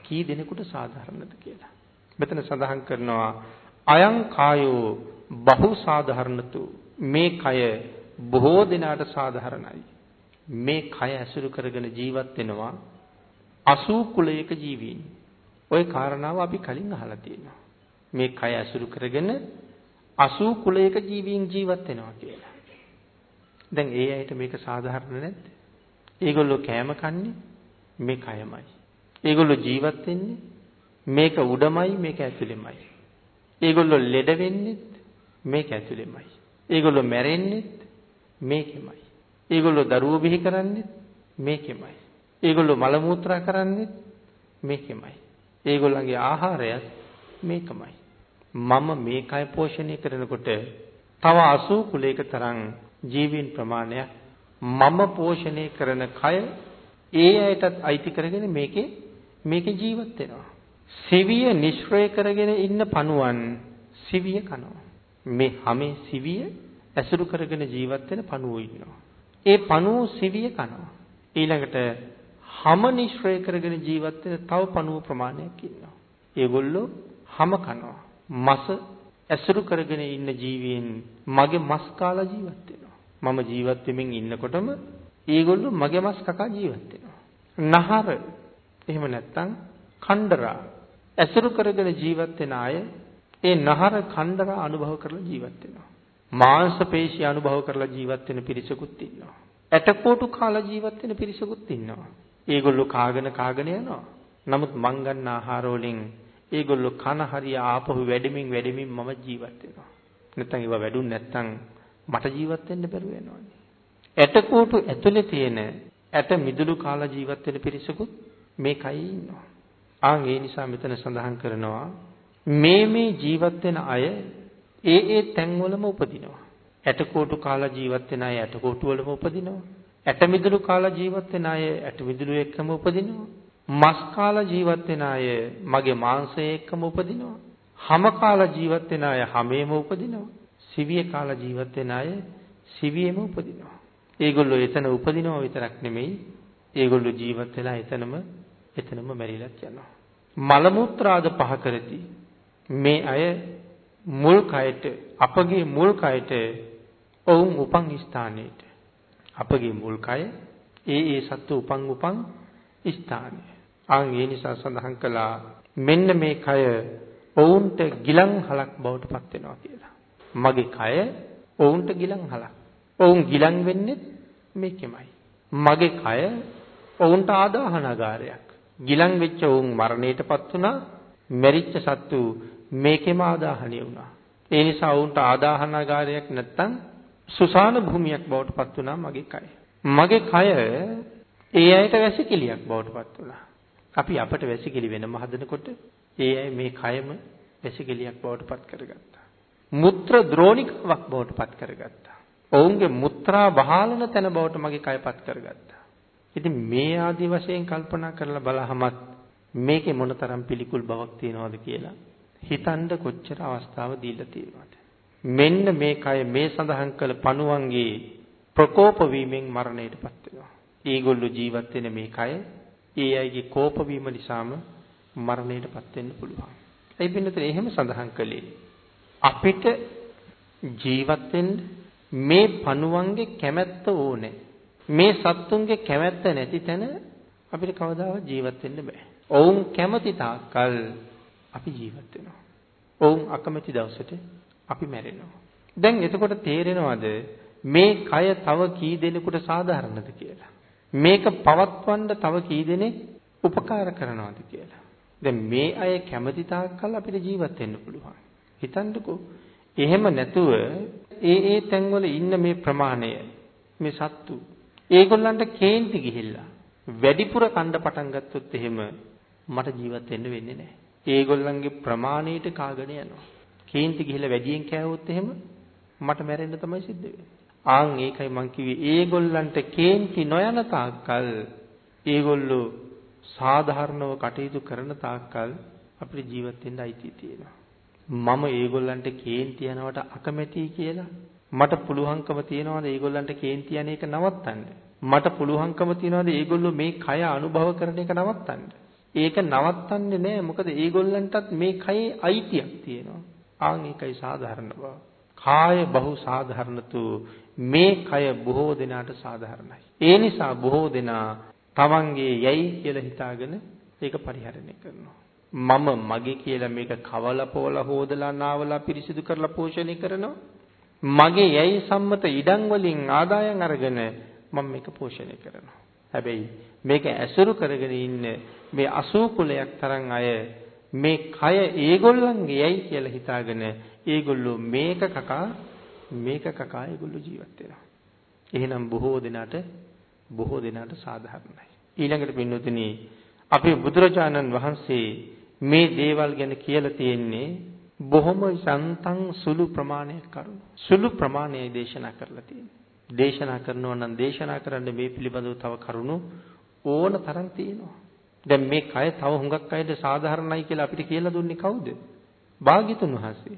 කී දෙනෙකුට සාධාරණද කියලා. මෙතන සඳහන් කරනවා අයං කායෝ බහු සාධාරණතු මේ කය බොහෝ දෙනාට සාධාරණයි. මේ කය ඇසුරු කරගෙන ජීවත් වෙනවා 80 කුලයක ජීවීන්. ওই කාරණාව අපි කලින් අහලා තියෙනවා. මේ කය ඇසුරු කරගෙන 80 කුලයක ජීවීන් ජීවත් වෙනවා කියලා. දැන් ඒ අයට මේක සාධාරණ නැද්ද? ඒගොල්ලෝ කෑම කන්නේ මේ කයමයි. ඒගොල්ලෝ ජීවත් වෙන්නේ මේක උඩමයි මේක ඇතුළෙමයි. ඒගොල්ලෝ ලෙඩ වෙන්නේ මේක ඇතුළෙමයි. ඒගොල්ලෝ මැරෙන්නේ මේකෙමයි. ඒගොල්ලෝ දරුවෝ බිහි කරන්නේ මේකෙමයි. ඒගොල්ලෝ මල මුත්‍රා කරන්නේ මේකෙමයි. ඒගොල්ලන්ගේ ආහාරයත් මේකමයි. මම මේකයි පෝෂණය කරනකොට තව 80 කුලයක තරම් ජීවීන් ප්‍රමාණයක් මම පෝෂණය කරන කය ඒ අයටත් අයිති කරගෙන මේකේ මේකේ ජීවත් වෙනවා. සිවිය නිෂ්ක්‍රය කරගෙන ඉන්න පණුවන් සිවිය කනවා. මේ හැමේ සිවිය ඇසුරු කරගෙන ජීවත් වෙන පණුවෝ ඉන්නවා. ඒ පණුවෝ සිවිය කනවා. ඊළඟට හැම නිෂ්ක්‍රය කරගෙන ජීවත් වෙන තව පණුව ප්‍රමාණයක් ඉන්නවා. ඒගොල්ලෝ හැම කනවා. මස ඇසුරු කරගෙන ඉන්න ජීවීන් මගේ මස් කාලා ජීවත් වෙනවා. මම ජීවත් වෙමින් ඉන්නකොටම ඒගොල්ලෝ මගේ මස් කකා ජීවත් වෙනවා. නහර එහෙම නැත්නම් කණ්ඩරා ඇසුරු කරගෙන ජීවත් වෙන අය ඒ නහර කණ්ඩරා අනුභව කරලා ජීවත් වෙනවා. මාංශ පේශි අනුභව කරලා ජීවත් වෙන පිරිසකුත් ඉන්නවා. ඇටකොටු කාලා ජීවත් වෙන පිරිසකුත් ඉන්නවා. ඒගොල්ලෝ කාගෙන කාගෙන යනවා. නමුත් මං ගන්න ආහාර වලින් ඒගොල්ලෝ කන හරිය ආපහු වැඩිමින් වැඩිමින් මම ජීවත් වෙනවා. නැත්නම් ඒවා වැඩුන් නැත්නම් මට ජීවත් වෙන්න බැරුව යනවානේ. ඇටකොටු ඇතුලේ තියෙන ඇට මිදුළු කාලා ජීවත් වෙන පිරිසකුත් මේකයි ඉන්නවා. ආන් ඒ නිසා මෙතන සඳහන් කරනවා මේ මේ ජීවත් වෙන අය ඒ ඒ තැන්වලම උපදිනවා. ඇටකොටු කාලා ජීවත් වෙන අය ඇටකොටු වලම උපදිනවා. ඇටමිදුළු කාලා ජීවත් වෙන අය ඇටමිදුළු එක්කම උපදිනවා. මස් කාලා ජීවත් වෙන අය මගේ මාංශය එක්කම උපදිනවා. හම කාලා ජීවත් වෙන අය හමේම උපදිනවා. සිවිය කාලා ජීවත් වෙන අය සිවියෙම උපදිනවා. ඒගොල්ලෝ එතන උපදිනවා විතරක් නෙමෙයි ඒගොල්ලෝ ජීවත් වෙලා එතනම එතනම මැරිලත් යනවා. මල මුත්‍රාද පහ කරති. මේ අය මුල් කයට අපගේ මුල් කයට ඔවුන් උපන් ස්ථානයට අපගේ මුල් කය ඒ ඒ සත්තු උපන් උපන් ස්ථානය. ආන් ඒ නිසා සඳහන් කළා මෙන්න මේ කය ඔවුන්ට ගිලන් හලක් බවට පත් වෙනවා කියලා. මගේ කය ඔවුන්ට ගිලන් හලක්. ඔවුන් ගිලන් වෙන්නේ මේකෙමයි. මගේ කය ඔවුන්ට ආදාහනාගාරයක්. ගිලන් වෙච්ච ඔවුන් මරණයටපත් වුණා. මෙරිච්ච සත්තු මේකෙම ආදාහණය වුණා. ඒ නිසා ඔවුන්ට ආදාහනාගාරයක් නැත්තම් සුසාන භූමියක් බවට පත් වුණා මගේ කය. මගේ කය ඒ අයට වැසිකිළියක් බවට පත් වුණා. අපි අපට වැසිකිලි වෙනම හදනකොට ඒ අය මේ කයම වැසිකිළියක් බවට පත් කරගත්තා. මුත්‍ර ද්‍රෝණිකාවක් බවට පත් කරගත්තා. ඔවුන්ගේ මුත්‍රා වහාලන තැන බවට මගේ කයපත් කරගත්තා. ඉතින් මේ ආදි වශයෙන් කල්පනා කරලා බලහමත් මේකේ මොනතරම් පිළිකුල් බවක් තියනවද කියලා හිතන්න කොච්චර අවස්ථාව දීලා තියෙනවද මෙන්න මේ කය මේ සඳහන් කළ පණුවන්ගේ ප්‍රකෝප වීමෙන් මරණයටපත් වෙනවා. ඒගොල්ලෝ ජීවත් වෙන මේ කය ඒ අයගේ කෝප වීම නිසාම මරණයටපත් වෙන්න පුළුවන්. ඒ පින්නතේ එහෙම සඳහන් කළේ අපිට ජීවත් වෙන්න මේ පණුවන්ගේ කැමැත්ත ඕනේ. මේ සත්තුන්ගේ කැමැත්ත නැති තැන අපිට කවදාවත් ජීවත් වෙන්න බෑ. ඔවුන් කැමති තාක්කල් අපි ජීවත් වෙනවා. ඔවුන් අකමැති දවසට අපි මැරෙනවා. දැන් එතකොට තේරෙනවද මේ කය තව කී දෙනෙකුට සාධාරණද කියලා? මේක පවත්වන්න තව කී දෙනෙක් උපකාර කරනවද කියලා? දැන් මේ අය කැමති තාක්කල් අපිට ජීවත් වෙන්න පුළුවන්. හිතන්නකෝ. එහෙම නැතුව ඒ ඒ තැන්වල ඉන්න මේ ප්‍රමාණය මේ සත්තු ඒගොල්ලන්ට කේන්ති ගිහිල්ලා වැඩිපුර කණ්ඩ පටන් ගත්තොත් එහෙම මට ජීවත් වෙන්න වෙන්නේ නැහැ. ඒගොල්ලන්ගේ ප්‍රමාණයට කාගෙන යනවා. කේන්ති ගිහිල්ලා වැඩියෙන් කෑවොත් එහෙම මට මැරෙන්න තමයි සිද්ධ වෙන්නේ. ආන් ඒකයි මං කිව්වේ ඒගොල්ලන්ට කේන්ති නොයන තාක්කල් ඒගොල්ලෝ සාධාරණව කටයුතු කරන තාක්කල් අපිට ජීවත් වෙන්න අයිතිය තියෙනවා. මම ඒගොල්ලන්ට කේන්ති යනවට අකමැතියි කියලා මට පුළුවන්කම තියනවාද ඒගොල්ලන්ට කේන්ති යන එක නවත්තන්න? මට පුළුවන්කම තියනවාද ඒගොල්ලෝ මේ කය අනුභව කරන එක නවත්තන්න? ඒක නවත්තන්නේ නෑ මොකද ඒගොල්ලන්ටත් මේ කයේ අයිතියක් තියෙනවා. ආන් ඒකයි සාධාරණ බව. කාය බහු සාධාරණතු මේ කය බොහෝ දෙනාට සාධාරණයි. ඒ නිසා බොහෝ දෙනා තමන්ගේ යයි කියලා හිතාගෙන ඒක පරිහරණය කරනවා. මම මගේ කියලා මේක කවලා පොවලා හොදලා නාවලා පිරිසිදු කරලා පෝෂණය කරනවා. මගේ යයි සම්මත ඉඩම් වලින් ආදායම් අරගෙන මම මේක පෝෂණය කරනවා. හැබැයි මේක ඇසුරු කරගෙන ඉන්න මේ අසූ කුලයක් තරම් අය මේ කය ඒගොල්ලන්ගේ යයි කියලා හිතාගෙන ඒගොල්ලෝ මේක කකා මේක කකා ඒගොල්ලෝ ජීවත් වෙනවා. එහෙනම් බොහෝ දෙනාට බොහෝ දෙනාට සාධාරණයි. ඊළඟට පින්නතුනි අපේ බුදුරජාණන් වහන්සේ මේ දේවල් ගැන කියලා තියෙන්නේ බොහොම සන්තන් සුළු ප්‍රමාණයක් කරුණු. සුළු ප්‍රමාණයයි දේශනා කරලා තියෙන්නේ. දේශනා කරනවා නම් දේශනා කරන්න මේ පිළිබඳව තව කරුණු ඕන තරම් තියෙනවා. දැන් මේ කය තව හුඟක් අයට සාධාරණයි කියලා අපිට කියලා දුන්නේ කවුද? භාග්‍යතුන් වහන්සේ.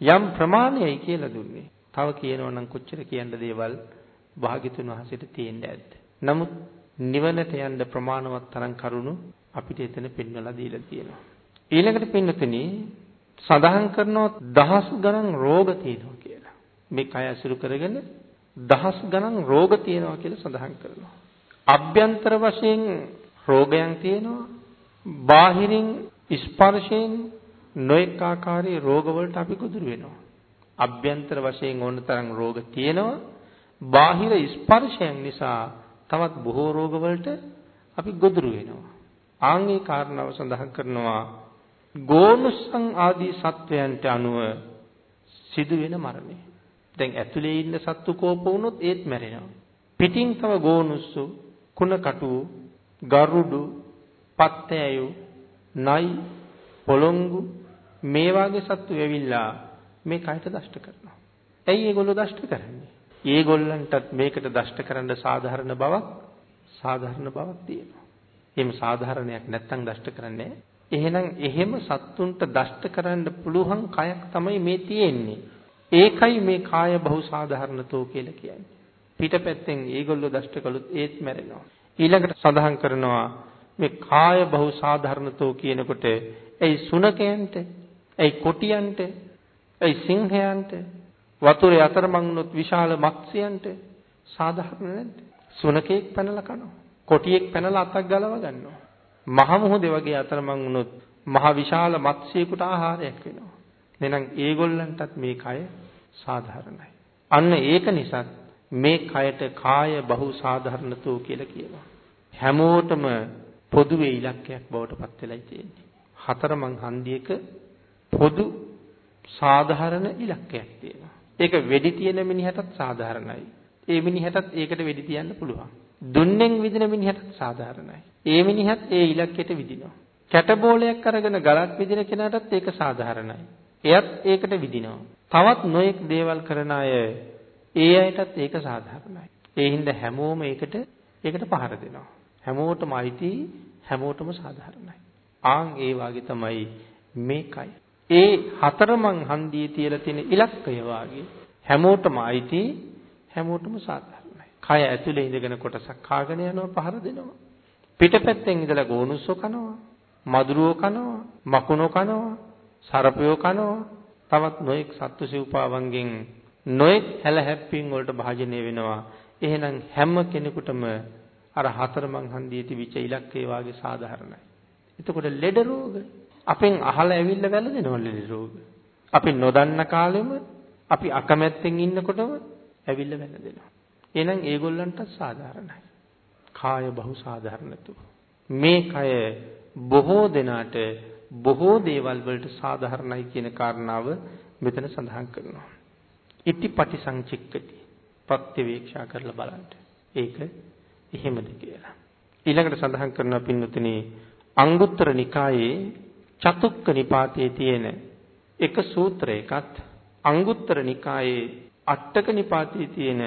යම් ප්‍රමාණයයි කියලා දුන්නේ. තව කියනවා නම් කොච්චර කියන්න දේවල් භාග්‍යතුන් වහන්සේට තියෙන්න ඇද්ද? නමුත් නිවනට යන්න ප්‍රමාණවත් තරම් කරුණු අපිට එතන පෙන්වලා දීලා තියෙනවා. ඊළඟට පින්නතනි සඳහන් කරනවා දහස් ගණන් රෝග තියෙනවා කියලා. මේ කය අසුරු කරගෙන දහස් ගණන් රෝග තියෙනවා කියලා සඳහන් කරනවා. අභ්‍යන්තර වශයෙන් රෝගයන් තියෙනවා. බාහිරින් ස්පර්ශයෙන් නොඑක ආකාරයේ රෝග වලට අපි ගොදුරු වෙනවා. අභ්‍යන්තර වශයෙන් ඕන තරම් රෝග තියෙනවා. බාහිර ස්පර්ශයන් නිසා තවත් බොහෝ රෝග වලට අපි ගොදුරු වෙනවා. ආන්ගේ කාරණාව සඳහන් කරනවා ගෝනුස්සං ආදී සත්වයන්ට අනුව සිදුවෙන මරණය. දැන් ඇතුලේ ඉන්න සත්තු කෝප වුණොත් ඒත් මැරෙනවා. පිටින් තව ගෝනුස්සු, කුණකටු, ගරුඩු, පත්තෑයු, නයි, පොළොංගු මේ වාගේ සත්තු ඇවිල්ලා මේ කයට දෂ්ට කරනවා. ඇයි ඒගොල්ලෝ දෂ්ට කරන්නේ? ඒගොල්ලන්ටත් මේකට දෂ්ට කරන්න සාධාරණ බවක් සාධාරණ බවක් තියෙනවා. එහෙම සාධාරණයක් නැත්තම් දෂ්ට කරන්නේ එහෙනම් එහෙම සත්තුන්ට දෂ්ට කරන්න පුළුවන් කයක් තමයි මේ තියෙන්නේ. ඒකයි මේ කාය බහු සාධාරණතෝ කියලා කියන්නේ. පිටපැත්තෙන් ඒගොල්ලෝ දෂ්ට කළොත් ඒත් මැරෙනවා. ඊළඟට සඳහන් කරනවා මේ කාය බහු සාධාරණතෝ කියනකොට ඒ සුනකයන්ට, ඒ කොටියන්ට, ඒ සිංහයන්ට වතුරේ අතරමං වුණොත් විශාල මත්ස්‍යයන්ට සාධාරණ නැද්ද? සුනකෙක් පැනලා කනවා. කොටියෙක් පැනලා අතක් ගලව ගන්නවා. මහ මුහුදේ වගේ අතරමං වුණොත් මහ විශාල මත්ස්‍යයකට ආහාරයක් වෙනවා. එහෙනම් ඒගොල්ලන්ටත් මේ කය සාධාරණයි. අන්න ඒක නිසා මේ කයට කාය බහු සාධාරණතෝ කියලා කියනවා. හැමෝටම පොදුවේ ඉලක්කයක් බවට පත් වෙලයි තියෙන්නේ. හතරමං හන්දියක පොදු සාධාරණ ඉලක්කයක් තියෙනවා. ඒක වෙඩි තියෙන මිනිහටත් සාධාරණයි. ඒ මිනිහටත් ඒකට වෙඩි තියන්න පුළුවන්. දුන්නෙන් විදින මිනිහටත් සාධාරණයි. ඒ මිනිහත් ඒ ඉලක්කයට විදිනවා. කැට බෝලයක් අරගෙන ගලක් විදින කෙනාටත් ඒක සාධාරණයි. එයත් ඒකට විදිනවා. තවත් නොඑක් දේවල් කරන අය ඒ අයටත් ඒක සාධාරණයි. ඒ හින්දා හැමෝම ඒකට ඒකට පහර දෙනවා. හැමෝටම අයිති හැමෝටම සාධාරණයි. ආන් ඒ වාගේ තමයි මේකයි. ඒ හතරමං හන්දියේ තියලා තියෙන ඉලක්කය වාගේ හැමෝටම අයිති හැමෝටම සාධාරණයි. කය ඇතුලේ ඉඳගෙන කොටසක් කාගෙන යනවා පහර දෙනවා. පිටපැත්තෙන් ඉඳලා ගෝනුස්සෝ කනවා, මදුරුවෝ කනවා, මකුණෝ කනවා, සරපයෝ කනවා. තවත් නොඑක් සත්තු සිව්පාවන්ගෙන් නොඑක් හැල හැප්පීම් වලට භාජනය වෙනවා. එහෙනම් හැම කෙනෙකුටම අර හතරමං හන්දියේ තිබිච්ච ඉලක්කේ වාගේ සාධාරණයි. එතකොට ලෙඩ රෝග අපෙන් අහලා ඇවිල්ලා වැළඳෙනවා ලෙඩ රෝග. අපි නොදන්න කාලෙම අපි අකමැත්තෙන් ඉන්නකොටම ඇවිල්ලා වැළඳෙනවා. එහෙනම් ඒගොල්ලන්ට සාධාරණයි. කාය බහු සාධාරණතු. මේ කය බොහෝ දෙනාට බොහෝ දේවල් වලට සාධාරණයි කියන කාරණාව මෙතන සඳහන් කරනවා. ඉතිපටි සංචික්කති. ප්‍රත්‍යවේක්ෂා කරලා බලන්න. ඒක එහෙමද කියලා. ඊළඟට සඳහන් කරනවා පින්නතුනි අංගුත්තර නිකායේ චතුක්ක නිපාතයේ තියෙන එක සූත්‍රයකත් අංගුත්තර නිකායේ අට්ටක නිපාතයේ තියෙන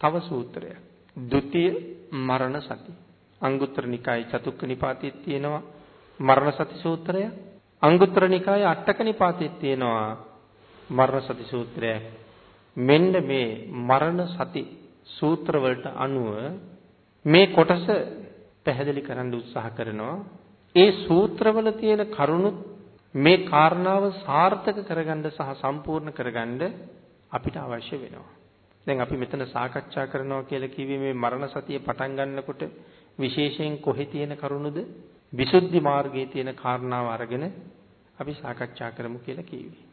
තව සූත්‍රයක්. ဒ ුතිය මරණ සති. අංගුත්තර නිකායේ චතුක්ක නිපාතයේ තියෙනවා මරණ සති සූත්‍රය. අංගුත්තර නිකායේ අට්ටක නිපාතයේ තියෙනවා මරණ සති සූත්‍රය. මෙන්න මේ මරණ සති සූත්‍ර වලට අනුව මේ කොටස පැහැදිලි කරන්න උත්සාහ කරනවා. ඒ සූත්‍රවල තියෙන කරුණුත් මේ කාරණාව සාර්ථක කරගන්න සහ සම්පූර්ණ කරගන්න අපිට අවශ්‍ය වෙනවා. දැන් අපි මෙතන සාකච්ඡා කරනවා කියලා කිව්වේ මේ මරණ සතිය පටන් ගන්නකොට විශේෂයෙන් කොහේ තියෙන කරුණුද? විසුද්ධි මාර්ගයේ තියෙන කාරණාව අරගෙන අපි සාකච්ඡා කරමු කියලා කිව්වේ.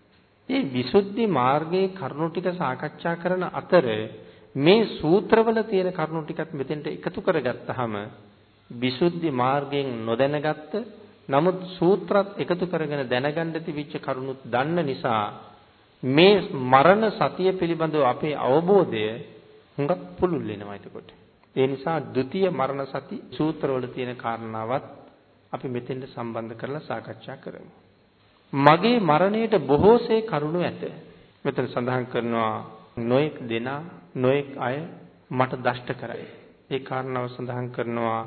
මේ විසුද්ධි මාර්ගයේ කරුණු ටික සාකච්ඡා කරන අතර මේ සූත්‍රවල තියෙන කරුණු ටිකත් මෙතෙන්ට එකතු කරගත්තාම විසුද්ධි මාර්ගයෙන් නොදැනගත්ත නමුත් සූත්‍රත් එකතු කරගෙන දැනගන්න තිබිච්ච කරුණුත් දන්න නිසා මේ මරණ සතිය පිළිබඳව අපේ අවබෝධය හුඟක් පුළුල් වෙනවා එතකොට. ඒ නිසා ဒုတိ ය මරණ සති සූත්‍රවල තියෙන කාරණාවත් අපි මෙතෙන්ට සම්බන්ධ කරලා සාකච්ඡා කරමු. මගේ මරණයට බොහෝසේ කරුණු ඇත. මෙතන සඳහන් කරනවා නොඑක් දෙනා නොඑක් අය මට දෂ්ට කරයි. ඒ කාරණාව සඳහන් කරනවා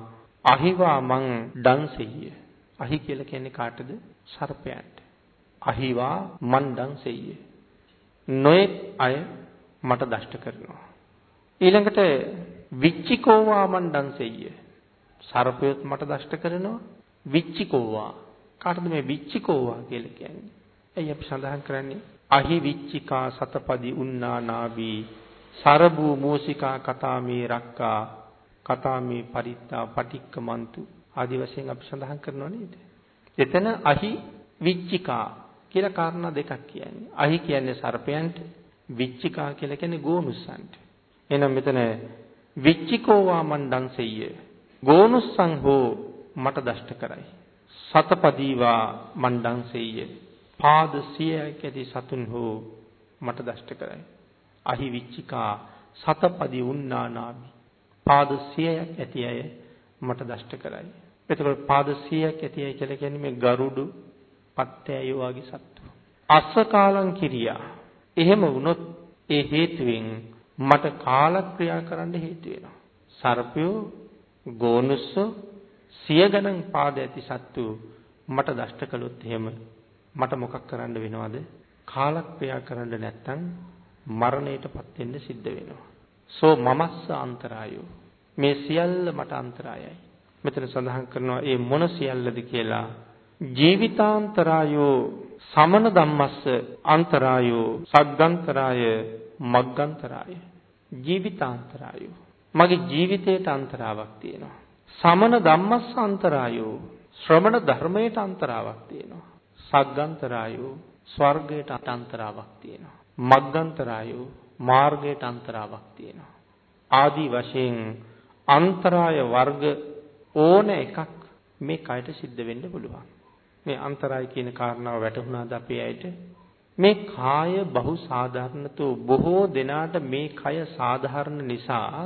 අහිවා මං ඩංසෙය්‍ය. අහි කියලා කියන්නේ කාටද? සර්පයන්ට. අහිවා මං ඩංසෙය්‍ය. නොඑක් අය මට දෂ්ට කරනවා. ඊළඟට විච්චිකෝවා මණ්ඩංසෙය්‍ය සර්පයොත් මට දෂ්ට කරනවා විච්චිකෝවා කාටද මේ විච්චිකෝවා කියලා කියන්නේ? එයි අපි සඳහන් කරන්නේ අහි විච්චිකා සතපදි උන්නානාවි සරබු මූසිකා කතාමේ රක්කා කතාමේ පරිත්තා පටික්කමන්තු ආදි වශයෙන් අපි සඳහන් කරනවා නේද? එතන අහි විච්චිකා කියලා කාරණා දෙකක් කියන්නේ. අහි කියන්නේ සර්පයන්ට, විච්චිකා කියලා කියන්නේ ගෝනුස්සන්ට. එහෙනම් මෙතන විච්චිකෝ වාමණ්ඩං සෙය්‍ය. ගෝනුස්සං හෝ මට දෂ්ට කරයි. සතපදීවා මණ්ඩං සෙය්‍ය. පාද සියයක ඇති සතුන් හෝ මට දෂ්ට කරයි. අහි විච්චිකා සතපදි උන්නානාමි. පාද 100ක් ඇති අය මට දෂ්ට කරයි. එතකොට පාද 100ක් ඇති අය කියලා කියන්නේ මේ ගරුඩු, පත්තෑයෝ වගේ සත්තු. අස්සකාලං කිරියා. එහෙම වුණොත් ඒ හේතුවෙන් මට කාලක්‍රියා කරන්න හේතු වෙනවා. සර්පයෝ, ගෝනුස්සෝ, සිය ගණන් පාද ඇති සත්තු මට දෂ්ට කළොත් එහෙම මට මොකක් කරන්න වෙනවද? කාලක්‍රියා කරන්න නැත්තම් මරණයටපත් වෙන්න සිද්ධ වෙනවා. සෝ මමස්ස අන්තරායෝ. මේ සියල්ල මට අන්තරායයි. මෙතන සඳහන් කරනවා මේ මොන සියල්ලද කියලා ජීවිතාන්තරායෝ සමන ධම්මස්ස අන්තරායෝ සග්ගන්තරාය මග්ගන්තරාය ජීවිතාන්තරායෝ මගේ ජීවිතයට අන්තරාවක් තියෙනවා සමන ධම්මස්ස අන්තරායෝ ශ්‍රමණ ධර්මයට අන්තරාවක් තියෙනවා සග්ගන්තරායෝ ස්වර්ගයට අන්තරාවක් තියෙනවා මග්ගන්තරායෝ මාර්ගයට අන්තරාවක් තියෙනවා. ආදි වශයෙන් අන්තරාය වර්ග ඕන එකක් මේ කයට සිද්ධ වෙන්න පුළුවන්. මේ අන්තරාය කියන කාරණාව වැටහුණාද අපේ අයට? මේ කාය බහු සාධාරණතෝ බොහෝ දෙනාට මේ කය සාධාරණ නිසා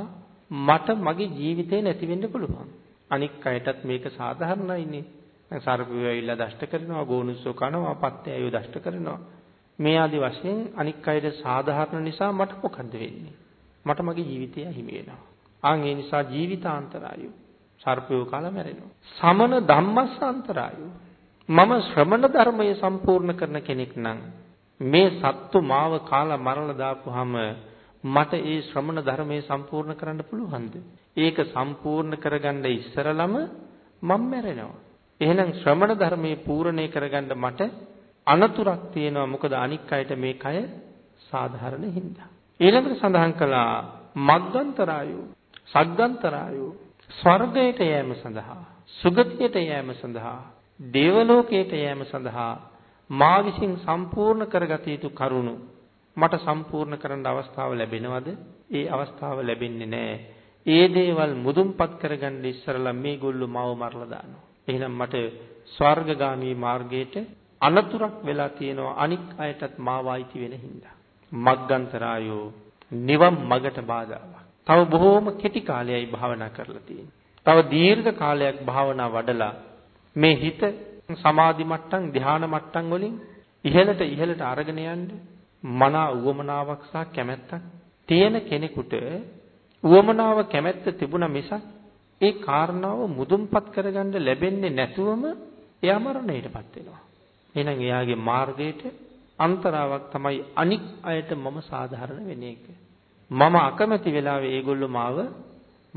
මට මගේ ජීවිතේ නැති වෙන්න පුළුවන්. අනික් අයටත් මේක සාධාරණයිනේ. දැන් සර්පය ඇවිල්ලා දෂ්ට කරනවා, ගෝනුස්සෝ කනවා, පත්තේ ඇවිල්ලා දෂ්ට කරනවා. මේ ආදි වශයෙන් අනික් අයට සාධාරණ නිසා මට මොකද්ද වෙන්නේ? මට මගේ ජීවිතය හිමි වෙනවා. ආන් ඒ නිසා ජීවිතාන්තරායු සර්පයෝ කාලා මැරෙනවා. සමන ධම්මස්සාන්තරායු මම ශ්‍රමණ ධර්මයේ සම්පූර්ණ කරන කෙනෙක් නම් මේ සත්තු මාව කාලා මරලා දාපුවාම මට ඒ ශ්‍රමණ ධර්මයේ සම්පූර්ණ කරන්න පුළුවන්ද? ඒක සම්පූර්ණ කරගන්න ඉස්සරලම මම මැරෙනවා. එහෙනම් ශ්‍රමණ ධර්මයේ පූර්ණේ කරගන්න මට අනතුරක් තියෙනවා. මොකද අනික් අයට මේ කය සාධාරණ හින්දා. ඊළඟට සඳහන් කළා මග්ගන්තරායු, සග්ගන්තරායු ස්වර්ගයට යෑම සඳහා, සුගතියට යෑම සඳහා, දේවලෝකයට යෑම සඳහා මා විසින් සම්පූර්ණ කරගත යුතු කරුණු මට සම්පූර්ණ කරන්න අවස්ථාව ලැබෙනවද? ඒ අවස්ථාව ලැබෙන්නේ නැහැ. ඒ දේවල් මුදුන්පත් කරගන්න ඉස්සරලා මේගොල්ලෝ මාව මරලා දානවා. එහෙනම් මට ස්වර්ගගාමී මාර්ගයට අනතුරක් වෙලා තියෙනවා අනික් අයටත් මාව අයිති වෙන හින්දා. මග්ගන්තරායෝ නිවන් මගට බාධාවක්. තව බොහෝම කෙටි කාලයයි භාවනා කරලා තියෙන්නේ. තව දීර්ඝ කාලයක් භාවනා වඩලා මේ හිත සමාධි මට්ටම් ධ්‍යාන මට්ටම් වලින් ඉහළට ඉහළට අරගෙන යන්න මනා උවමනාවක් සහ කැමැත්තක් තියෙන කෙනෙකුට උවමනාව කැමැත්ත තිබුණ මිසක් ඒ කාරණාව මුදුන්පත් කරගන්න ලැබෙන්නේ නැතුවම එයා මරණයටපත් වෙනවා. එහෙනම් එයාගේ මාර්ගයට අන්තරාවක් තමයි අනික් අයට මම සාධාරණ වෙන එක. මම අකමැති වෙලාවේ ඒගොල්ලෝ මාව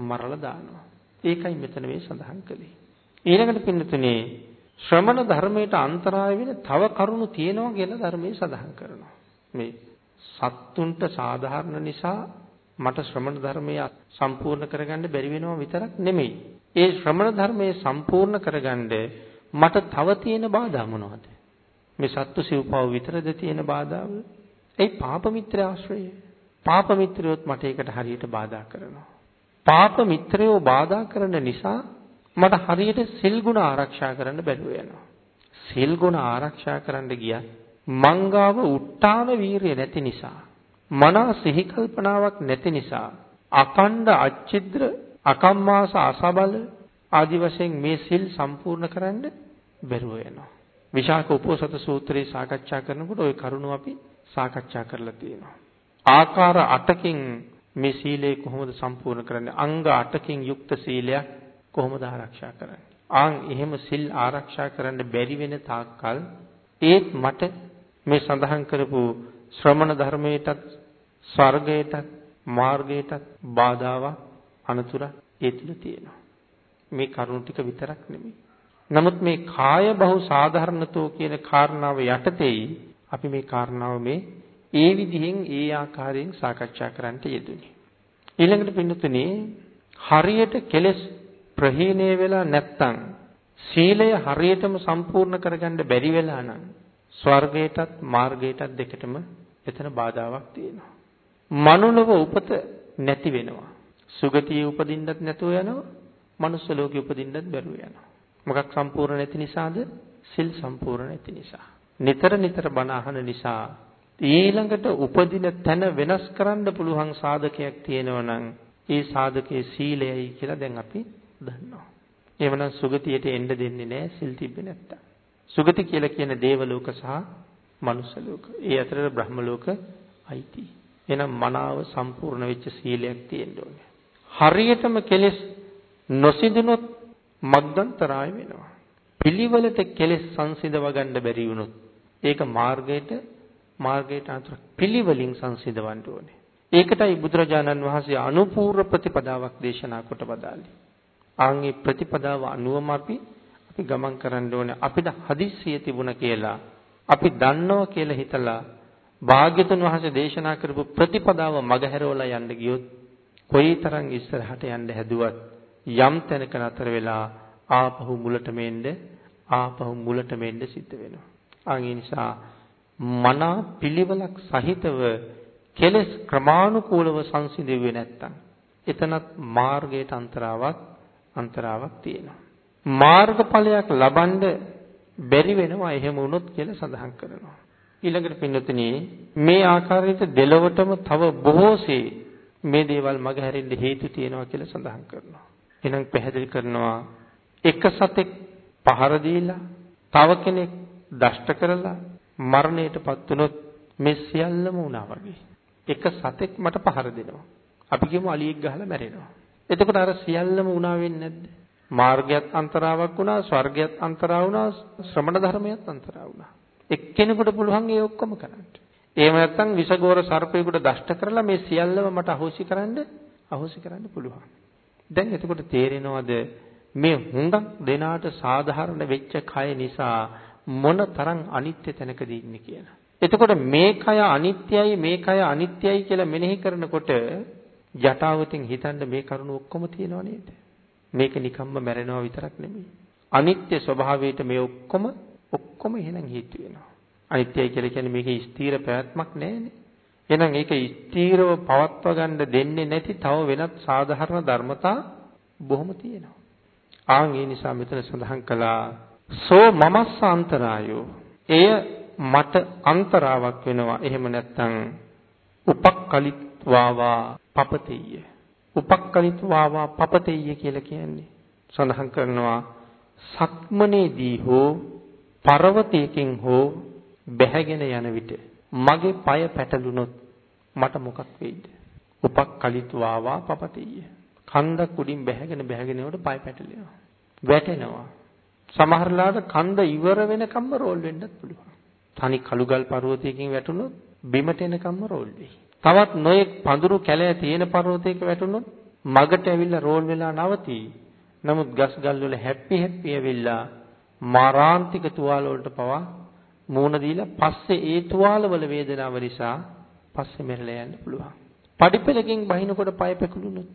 මරලා දානවා. ඒකයි මෙතන මේ සඳහන් කළේ. ඊළඟට පින්නතුනේ ශ්‍රමණ ධර්මයට අන්තරාය වෙන තව කරුණු තියෙනවා කියලා ධර්මයේ සඳහන් කරනවා. මේ සත්තුන්ට සාධාරණ නිසා මට ශ්‍රමණ ධර්මය සම්පූර්ණ කරගන්න බැරි වෙනවා විතරක් නෙමෙයි. ඒ ශ්‍රමණ ධර්මයේ සම්පූර්ණ කරගන්න මට තව තියෙන බාධා මොනවද? මේ සත්තු සිව්පව විතරද තියෙන බාධාව? ඒ පාප මිත්‍ර ආශ්‍රය. පාප මිත්‍රයොත් මට ඒකට හරියට බාධා කරනවා. පාප මිත්‍රයෝ බාධා කරන නිසා මට හරියට සිල් ගුණ ආරක්ෂා කරන්න බැරුව යනවා. සිල් ගුණ ආරක්ෂා කරන්න ගියත් මංගාව උට්ටාන වීරිය නැති නිසා මනා සිහි කල්පනාවක් නැති නිසා අකණ්ඩ අච්චිද්‍ර අකම්මාස අසබල ආදි වශයෙන් මේ සිල් සම්පූර්ණ කරන්න බැරුව යනවා. විශාක උපෝසත සූත්‍රයේ සාකච්ඡා කරනකොට ওই කරුණු අපි සාකච්ඡා කරලා තියෙනවා. ආකාර 8කින් මේ සීලය කොහොමද සම්පූර්ණ කරන්නේ? අංග 8කින් යුක්ත සීලයක් කොහොමද ආරක්ෂා කරන්නේ? ආන් එහෙම සිල් ආරක්ෂා කරන්න බැරි වෙන තාක්කල් ඒත් මට මේ සඳහන් කරපු ශ්‍රමණ ධර්මයටත් ස්වර්ගයටත් මාර්ගයටත් බාධාවක් අනතුරක් ඒ තුල තියෙනවා. මේ කරුණු ටික විතරක් නෙමෙයි. නමුත් මේ කාය බහු සාධාරණතෝ කියන කාරණාව යටතේයි අපි මේ කාරණාව මේ ඒ විදිහෙන් ඒ ආකාරයෙන් සාකච්ඡා කරන්නට යෙදුනේ. ඊළඟට පින්නතුනේ හරියට කෙලස් ප්‍රහීණය වෙලා නැත්තම් සීලය හරියටම සම්පූර්ණ කරගන්න බැරි වෙලා නම් ස්වර්ගයටත් මාර්ගයටත් දෙකටම එතන බාධාවක් තියෙනවා. මනුලව උපත නැති වෙනවා. සුගතියේ උපදින්නත් නැතුව යනවා. මනුස්ස ලෝකේ උපදින්නත් බැරුව යනවා. මොකක් සම්පූර්ණ නැති නිසාද? සිල් සම්පූර්ණ නැති නිසා. නිතර නිතර බණ අහන නිසා ඊළඟට උපදින තැන වෙනස් කරන්න පුළුවන් සාධකයක් තියෙනවා නම් ඒ සාධකයේ සීලයයි කියලා දැන් අපි දන්නවා. එහෙමනම් සුගතියට එන්න දෙන්නේ නැහැ සිල් තිබ්බේ නැත්තම්. සුගති කියලා කියන දේව ලෝක සහ මනුස්ස ලෝක. ඒ අතරේ බ්‍රහ්ම ලෝක අයිති. එහෙනම් මනාව සම්පූර්ණ වෙච්ච සීලයක් තියෙන්න ඕනේ. හරියටම කෙලෙස් නොසිඳුනොත් මග්ගන්තරාය වෙනවා. පිළිවෙලට කෙලෙස් සංසිඳව ගන්න බැරි වුණොත් ඒක මාර්ගයට මාර්ගයට අතර පිළිවෙලින් සංසිඳවන්න ඕනේ. ඒකටයි බුදුරජාණන් වහන්සේ අනුපූර්ව ප්‍රතිපදාවක් දේශනා කොට වදාළේ. ආන්ගේ ප්‍රතිපදාව අනුවම අපි අපි ගමන් කරන්න ඕනේ. අපිට හදිස්සිය තිබුණ කියලා අපි දන්නවා කියලා හිතලා භාග්‍යතුන් වහන්සේ දේශනා කරපු ප්‍රතිපදාව මගහැරවලා යන්න ගියොත් කොයිතරම් ඉස්සරහට යන්න හැදුවත් යම් තැනක නතර වෙලා ආපහු මුලට මෙන්න ආපහු මුලට මෙන්න සිද්ධ වෙනවා. ආන් ඒ නිසා මනා පිළිවෙලක් සහිතව කෙලස් ක්‍රමානුකූලව සංසිඳෙන්නේ නැත්තම් එතනත් මාර්ගයට අන්තරාවක් අන්තරාවක් තියෙනවා. මාර්ගඵලයක් ලබන්න බැරි වෙනවා එහෙම වුණොත් කියලා සඳහන් කරනවා. ඊළඟට පින්නතුනි මේ ආකාරයට දෙලොවටම තව බොහෝසේ මේ දේවල් මගහැරෙන්න හේතු තියෙනවා කියලා සඳහන් කරනවා. එහෙනම් පැහැදිලි කරනවා එක සතෙක් පහර දීලා තව කෙනෙක් දෂ්ට කරලා මරණයටපත් වුනොත් මේ සියල්ලම වුණා වගේ. එක සතෙක් මට පහර දෙනවා. අපි කියමු අලියෙක් ගහලා මැරෙනවා. එතකොට අර සියල්ලම වුණා වෙන්නේ නැද්ද? මාර්ගයත් අන්තරාවක් වුණා, ස්වර්ගයත් අන්තරා වුණා, ශ්‍රමණ ධර්මයත් අන්තරා වුණා. එක්කෙනෙකුට පුළුවන් ඒ ඔක්කොම කරන්න. එහෙම නැත්නම් විසගෝර සර්පයෙකුට දෂ්ට කරලා මේ සියල්ලම මට අහෝසි කරන්න අහෝසි කරන්න පුළුවන්. දැන් එතකොට තේරෙනවද මේ හුඟක් දෙනාට සාධාරණ වෙච්ච කය නිසා මොන තරම් අනිත්‍ය තැනකදී ඉන්නේ කියලා. එතකොට මේ කය අනිත්‍යයි මේ කය අනිත්‍යයි කියලා මෙනෙහි කරනකොට ජටාවතින් හිතන්න මේ කරුණ ඔක්කොම තියෙනව නේද? මේක නිකම්ම මැරෙනවා විතරක් නෙමෙයි. අනිත්‍ය ස්වභාවයට මේ ඔක්කොම ඔක්කොම එහෙනම් හේතු වෙනවා. අනිත්‍යයි කියලා කියන්නේ මේකේ ස්ථීර පැවැත්මක් නැහැනේ. එහෙනම් ඒක ස්ථීරව පවත්වා ගන්න දෙන්නේ නැති තව වෙනත් සාධාරණ ධර්මතා බොහොම තියෙනවා. ආන් ඒ නිසා මෙතන සඳහන් කළා සෝ මමස්ස අන්තරායෝ. එය මට අන්තරාවක් වෙනවා. එහෙම නැත්නම් උපක්කලිත්වාවා පපතෙය්‍ය. උපක්කලිත්වාවා පපතෙය්‍ය කියලා කියන්නේ සඳහන් කරනවා සක්මනේදී හෝ පර්වතයකින් හෝ බැහැගෙන යන විට මගේ পায় පැටලුනොත් මට මොකක් වෙයිද? උපක්කලිත්වාවා පපතෙය්‍ය. කන්දක් උඩින් බැහැගෙන බැහැගෙන යනකොට পায় පැටලෙනවා. වැටෙනවා. සමහරලාට කන්ද ඉවර වෙනකම්ම රෝල් වෙන්නත් පුළුවන්. තනි කළුගල් පර්වතයකින් වැටුනොත් බිමට එනකම්ම රෝල් වෙයි. තවත් නොයෙක් පඳුරු කැලෑ තියෙන පර්වතයක වැටුනොත් මගට ඇවිල්ලා රෝල් වෙලා නවතී. නමුත් ගස් ගල් වල හැප්පි හැප්පි ඇවිල්ලා මාරාන්තික තුවාල වලට පවා මූණ දීලා පස්සේ ඒ තුවාල වල වේදනාව නිසා පස්සේ මෙරළ යන්න පුළුවන්. පඩිපෙලකින් බහිනකොට පය පැකුළුනොත්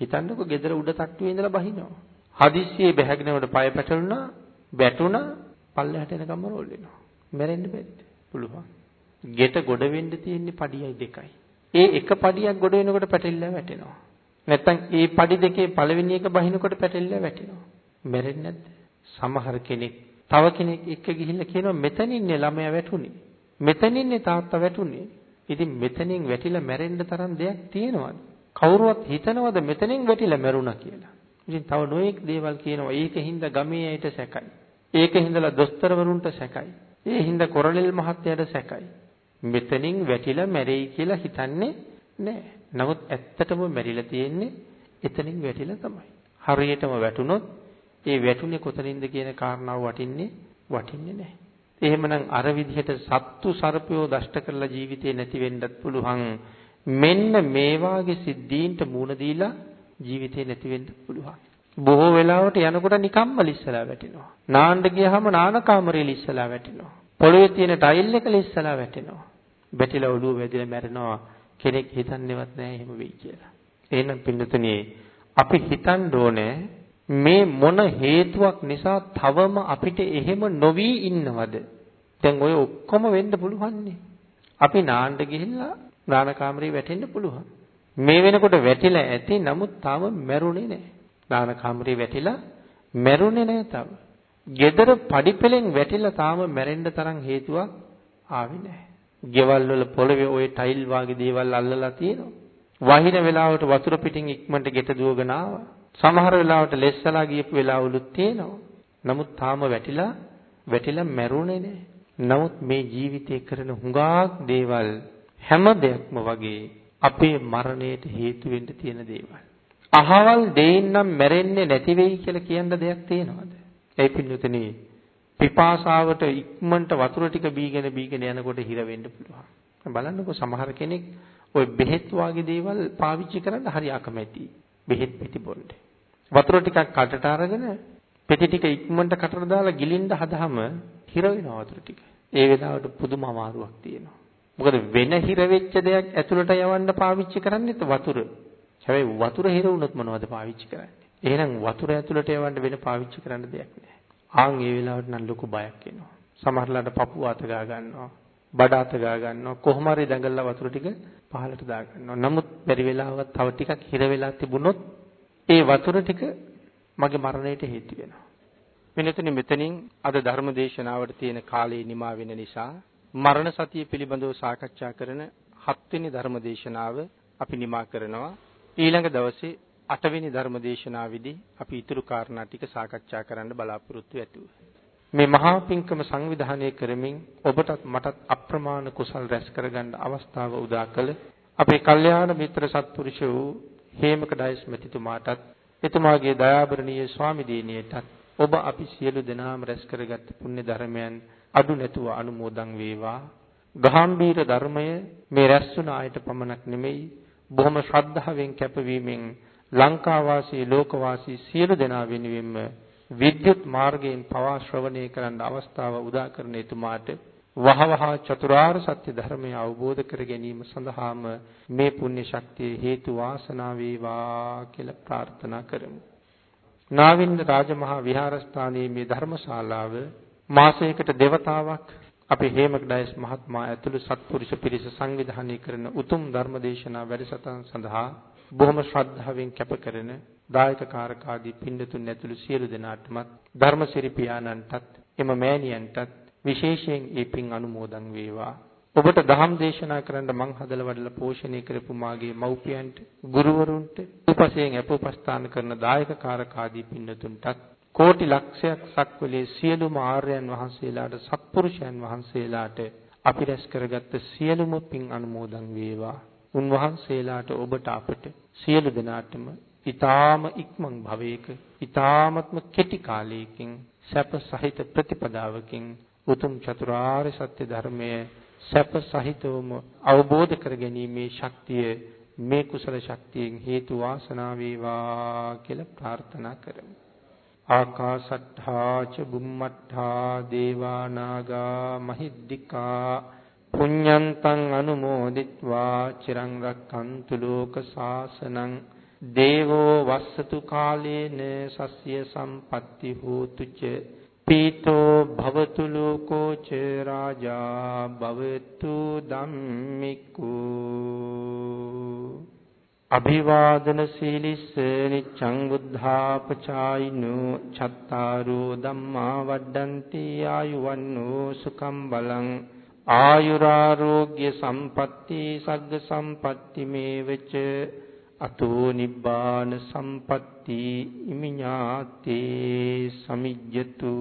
හිතන්නකෝ ගෙදර උඩ තට්ටුවේ ඉඳලා බහිනවා. හදිස්සියේ බැහැගෙනකොට පය පැටලුණා, වැටුණා, පල්ලෙහාට එනකම්ම රෝල් වෙනවා. මැරෙන්න බැරිද? පුළුවන්. ගෙට ගොඩ වෙන්න තියෙන්නේ පඩියයි දෙකයි. ඒ එක පඩියක් ගොඩ වෙනකොට පැටලිලා වැටෙනවා. නැත්තම් ඒ පඩි දෙකේ පළවෙනි එක බහිනකොට පැටලිලා වැටෙනවා. මැරෙන්නේ නැද්ද? සමහර කෙනෙක් තව කෙනෙක් එක්ක ගිහිල්ලා කියනවා මෙතනින්නේ ළමයා වැටුනේ. මෙතනින්නේ තාත්තා වැටුනේ. ඉතින් මෙතනින් වැටිලා මැරෙන්න තරම් දෙයක් තියෙනවද? කවුරුවත් හිතනවද මෙතනින් වැටිලා මැරුණා කියලා? ඉතින් තව නොඑක් දේවල් කියනවා. ඒකින්ද ගමේ අයට සැකයි. ඒකින්දලා දොස්තරවරුන්ට සැකයි. ඒ හින්දා කොරලෙල් මහත්තයාට සැකයි. මෙතනින් වැටිලා මැරෙයි කියලා හිතන්නේ නැහැ. නමුත් ඇත්තටම මැරිලා තියෙන්නේ එතනින් වැටිලා තමයි. හරියටම වැටුනොත් ඒ වැටුනේ කොතනින්ද කියන කාරණාව වටින්නේ වටින්නේ නැහැ. එහෙමනම් අර විදිහට සත්තු සර්පයෝ දෂ්ට කරලා ජීවිතේ නැති වෙන්නත් පුළුවන්. මෙන්න මේ වාගේ සිද්ධීන්ට මුණ දීලා ජීවිතේ නැති වෙන්න පුළුවන්. බොහෝ වෙලාවට යනකොට නිකම්ම ලිස්සලා වැටෙනවා. නාන්න ගියහම නාන කාමරේ ලිස්සලා වැටෙනවා. පොළවේ තියෙන ටයිල් එක ලිස්සලා වැටෙනවා. වැටිලා ඔළුව වැදිලා මැරෙනවා. කෙනෙක් හිතන්නේවත් නැහැ එහෙම වෙයි කියලා. එහෙනම් පින්නතුනේ අපි හිතන්න ඕනේ මේ මොන හේතුවක් නිසා තවම අපිට එහෙම නොවි ඉන්නවද? දැන් ඔය ඔක්කොම වෙන්න පුළුවන්නේ. අපි නාන්න ගිහිල්ලා නාන කාමරේ වැටෙන්න පුළුවන්. මේ වෙනකොට වැටිලා ඇති නමුත් තාම මැරුණේ නැහැ. නාන කාමරේ වැටිලා මැරුණේ නැහැ තාම. gedara පඩිපෙලෙන් වැටිලා තාම මැරෙන්න තරම් හේතුවක් ආවේ නැහැ. ගෙවල් වල පොළවේ ওই ටයිල් වාගේ දේවල් අල්ලලා තියෙනවා. වහින වෙලාවට වතුර පිටින් ඉක්මනට ගෙට දුවගෙන ආවා. සමහර වෙලාවට ලෙස්සලා ගියපු වෙලාවලුත් තියෙනවා. නමුත් තාම වැටිලා වැටිලා මැරුණේ නැහැ. නමුත් මේ ජීවිතේ කරන හුඟක් දේවල් හැම දෙයක්ම වගේ අපේ මරණයට හේතු වෙන්න තියෙන දේවල්. අහවල් දෙයින් නම් මැරෙන්නේ නැති වෙයි කියලා කියන්න දෙයක් තියෙනවද? ඒ පින්නුතනේ පිපාසාවට ඉක්මනට වතුර ටික බීගෙන බීගෙන යනකොට හිර වෙන්න පුළුවන්. බලන්නකෝ සමහර කෙනෙක් ওই බෙහෙත් වාගේ දේවල් පාවිච්චි කරන්න හරි අකමැති. බෙහෙත් පිටි බොන්න. වතුර ටිකක් කටට අරගෙන පෙති ටික ඉක්මනට කටට දාලා ගිලින්න හදාම හිර වෙනවා වතුර ටික. ඒ වෙලාවට පුදුම අමාරුවක් තියෙනවා. මොකද වෙන හිර වෙච්ච දෙයක් ඇතුළට යවන්න පාවිච්චි කරන්නේත් වතුර. හැබැයි වතුර හිර වුණොත් මොනවද පාවිච්චි කරන්නේ? එහෙනම් වතුර ඇතුළට යවන්න වෙන පාවිච්චි කරන්න දෙයක් නැහැ. ආන් ඒ වෙලාවට නම් ලොකු බයක් එනවා. සමහරලාට පපුව අත ගා ගන්නවා. බඩ අත ගා ගන්නවා. කොහොම හරි දඟලලා වතුර ටික පහළට දා ගන්නවා. නමුත් බැරි වෙලාවක තව ටිකක් හිර වෙලා තිබුණොත් ඒ වතුර ටික මගේ මරණයට හේතු වෙනවා. මෙතනින් මෙතනින් අද ධර්ම දේශනාවට තියෙන කාලය නිමා වෙන නිසා මරණ සතිය පිළිබඳව සාකච්ඡා කරන හත්වෙනි ධර්ම දේශනාව අපි නිමා කරනවා. ඊළඟ දවසේ අටවෙනි ධර්ම දේශනාවේදී අපි ඊතුරු කාරණා ටික සාකච්ඡා කරන්න බලාපොරොත්තු වෙතුව. මේ මහා පිංකම සංවිධානය කරමින් ඔබටත් මටත් අප්‍රමාණ කුසල් රැස් කරගන්න අවස්ථාව උදා කළ අපේ කල්යාණ මිත්‍ර සත්පුරුෂ වූ හේමක ඩයස් මෙතිතුමාටත් එතුමාගේ දයාබරණීය ස්වාමි දිනියටත් ඔබ අපි සියලු දෙනාම රැස් කරගත් පුණ්‍ය ධර්මයන් අඩු නැතුව අනුමෝදන් වේවා. ගාම්භීර ධර්මය මේ රැස් වුණ ආයත පමණක් නෙමෙයි බොහොම ශ්‍රද්ධාවෙන් කැපවීමෙන් ලංකා වාසී ලෝක වාසී සියලු දෙනා වෙනුවෙන්ම විද්‍යුත් මාර්ගයෙන් පවා ශ්‍රවණය කරන්න අවස්ථාව උදා කරන එතුමාට වහවහ චතුරාර්ය සත්‍ය ධර්මය අවබෝධ කර ගැනීම සඳහාම මේ පුණ්‍ය ශක්තිය හේතු වාසනා වේවා කියලා ප්‍රාර්ථනා කරමු. නාවින්ද රාජමහා විහාරස්ථානයේ මේ ධර්මශාලාව මාසයකට දෙවතාවක් අපේ හේමක ඩයස් මහත්මයා ඇතුළු සත්පුරුෂ පිරිස සංවිධානය කරන උතුම් ධර්මදේශනා වැඩසටහන සඳහා බොහොම ශ්‍රද්ධාවෙන් කැප කරන දායක කාරකාදී පින්දතුන් ඇතුළු සියලු දෙනාටමත් ධර්මසිරි පියාණන්ටත් එම මෑණියන්ටත් විශේෂයෙන් ඒ පින් අනුමෝදන් වේවා. ඔබට ධම් දේශනා කරන්න මං හදලා වඩලා පෝෂණය කරපු මාගේ මව්පියන්ට, ගුරුවරුන්ට, උපසයෙන් අපෝපස්ථාන කරන දායක කාරකාදී පින්දතුන්ටත් කෝටි ලක්ෂයක් සක්වලේ සියලුම ආර්යයන් වහන්සේලාට සත්පුරුෂයන් වහන්සේලාට අපි රැස් කරගත්ත සියලුම පින් අනුමෝදන් වේවා. උන්වහන්සේලාට ඔබට අපට සියලු දෙනාටම ඊ타ම ඉක්මන් භවයක ඊ타මත්ම කෙටි කාලයකින් සැප සහිත ප්‍රතිපදාවකින් උතුම් චතුරාර්ය සත්‍ය ධර්මය සැප සහිතවම අවබෝධ කරගැනීමේ ශක්තිය මේ කුසල ශක්තියෙන් හේතු වාසනා වේවා කියලා ප්‍රාර්ථනා කරමු. ආකාසට්ඨා ච බුම්මට්ඨා දේවා නාග මහිද්దికා පුඤ්ඤන්තං අනුමෝදිත්වා චිරං රක්ඛන්තු ලෝක සාසනං දේවෝ වස්සතු කාලේන සස්්‍ය සම්පත්ති හෝතු ච පීතෝ භවතු ලෝකෝ ච රාජා භවතු ධම්මිකෝ අභිවාදන සීලිස්ස නිච්ඡං බුද්ධාපචායිනෝ චත්තාරෝ ධම්මා වඩ්ඩಂತಿ ආයුවන්නෝ සුඛම් බලං ආයුරාෝග්‍ය සම්පatti සග්ග සම්පatti මේවච අතෝ නිබ්බාන සම්පatti ඉමිඤාතේ සමිජ්ජතු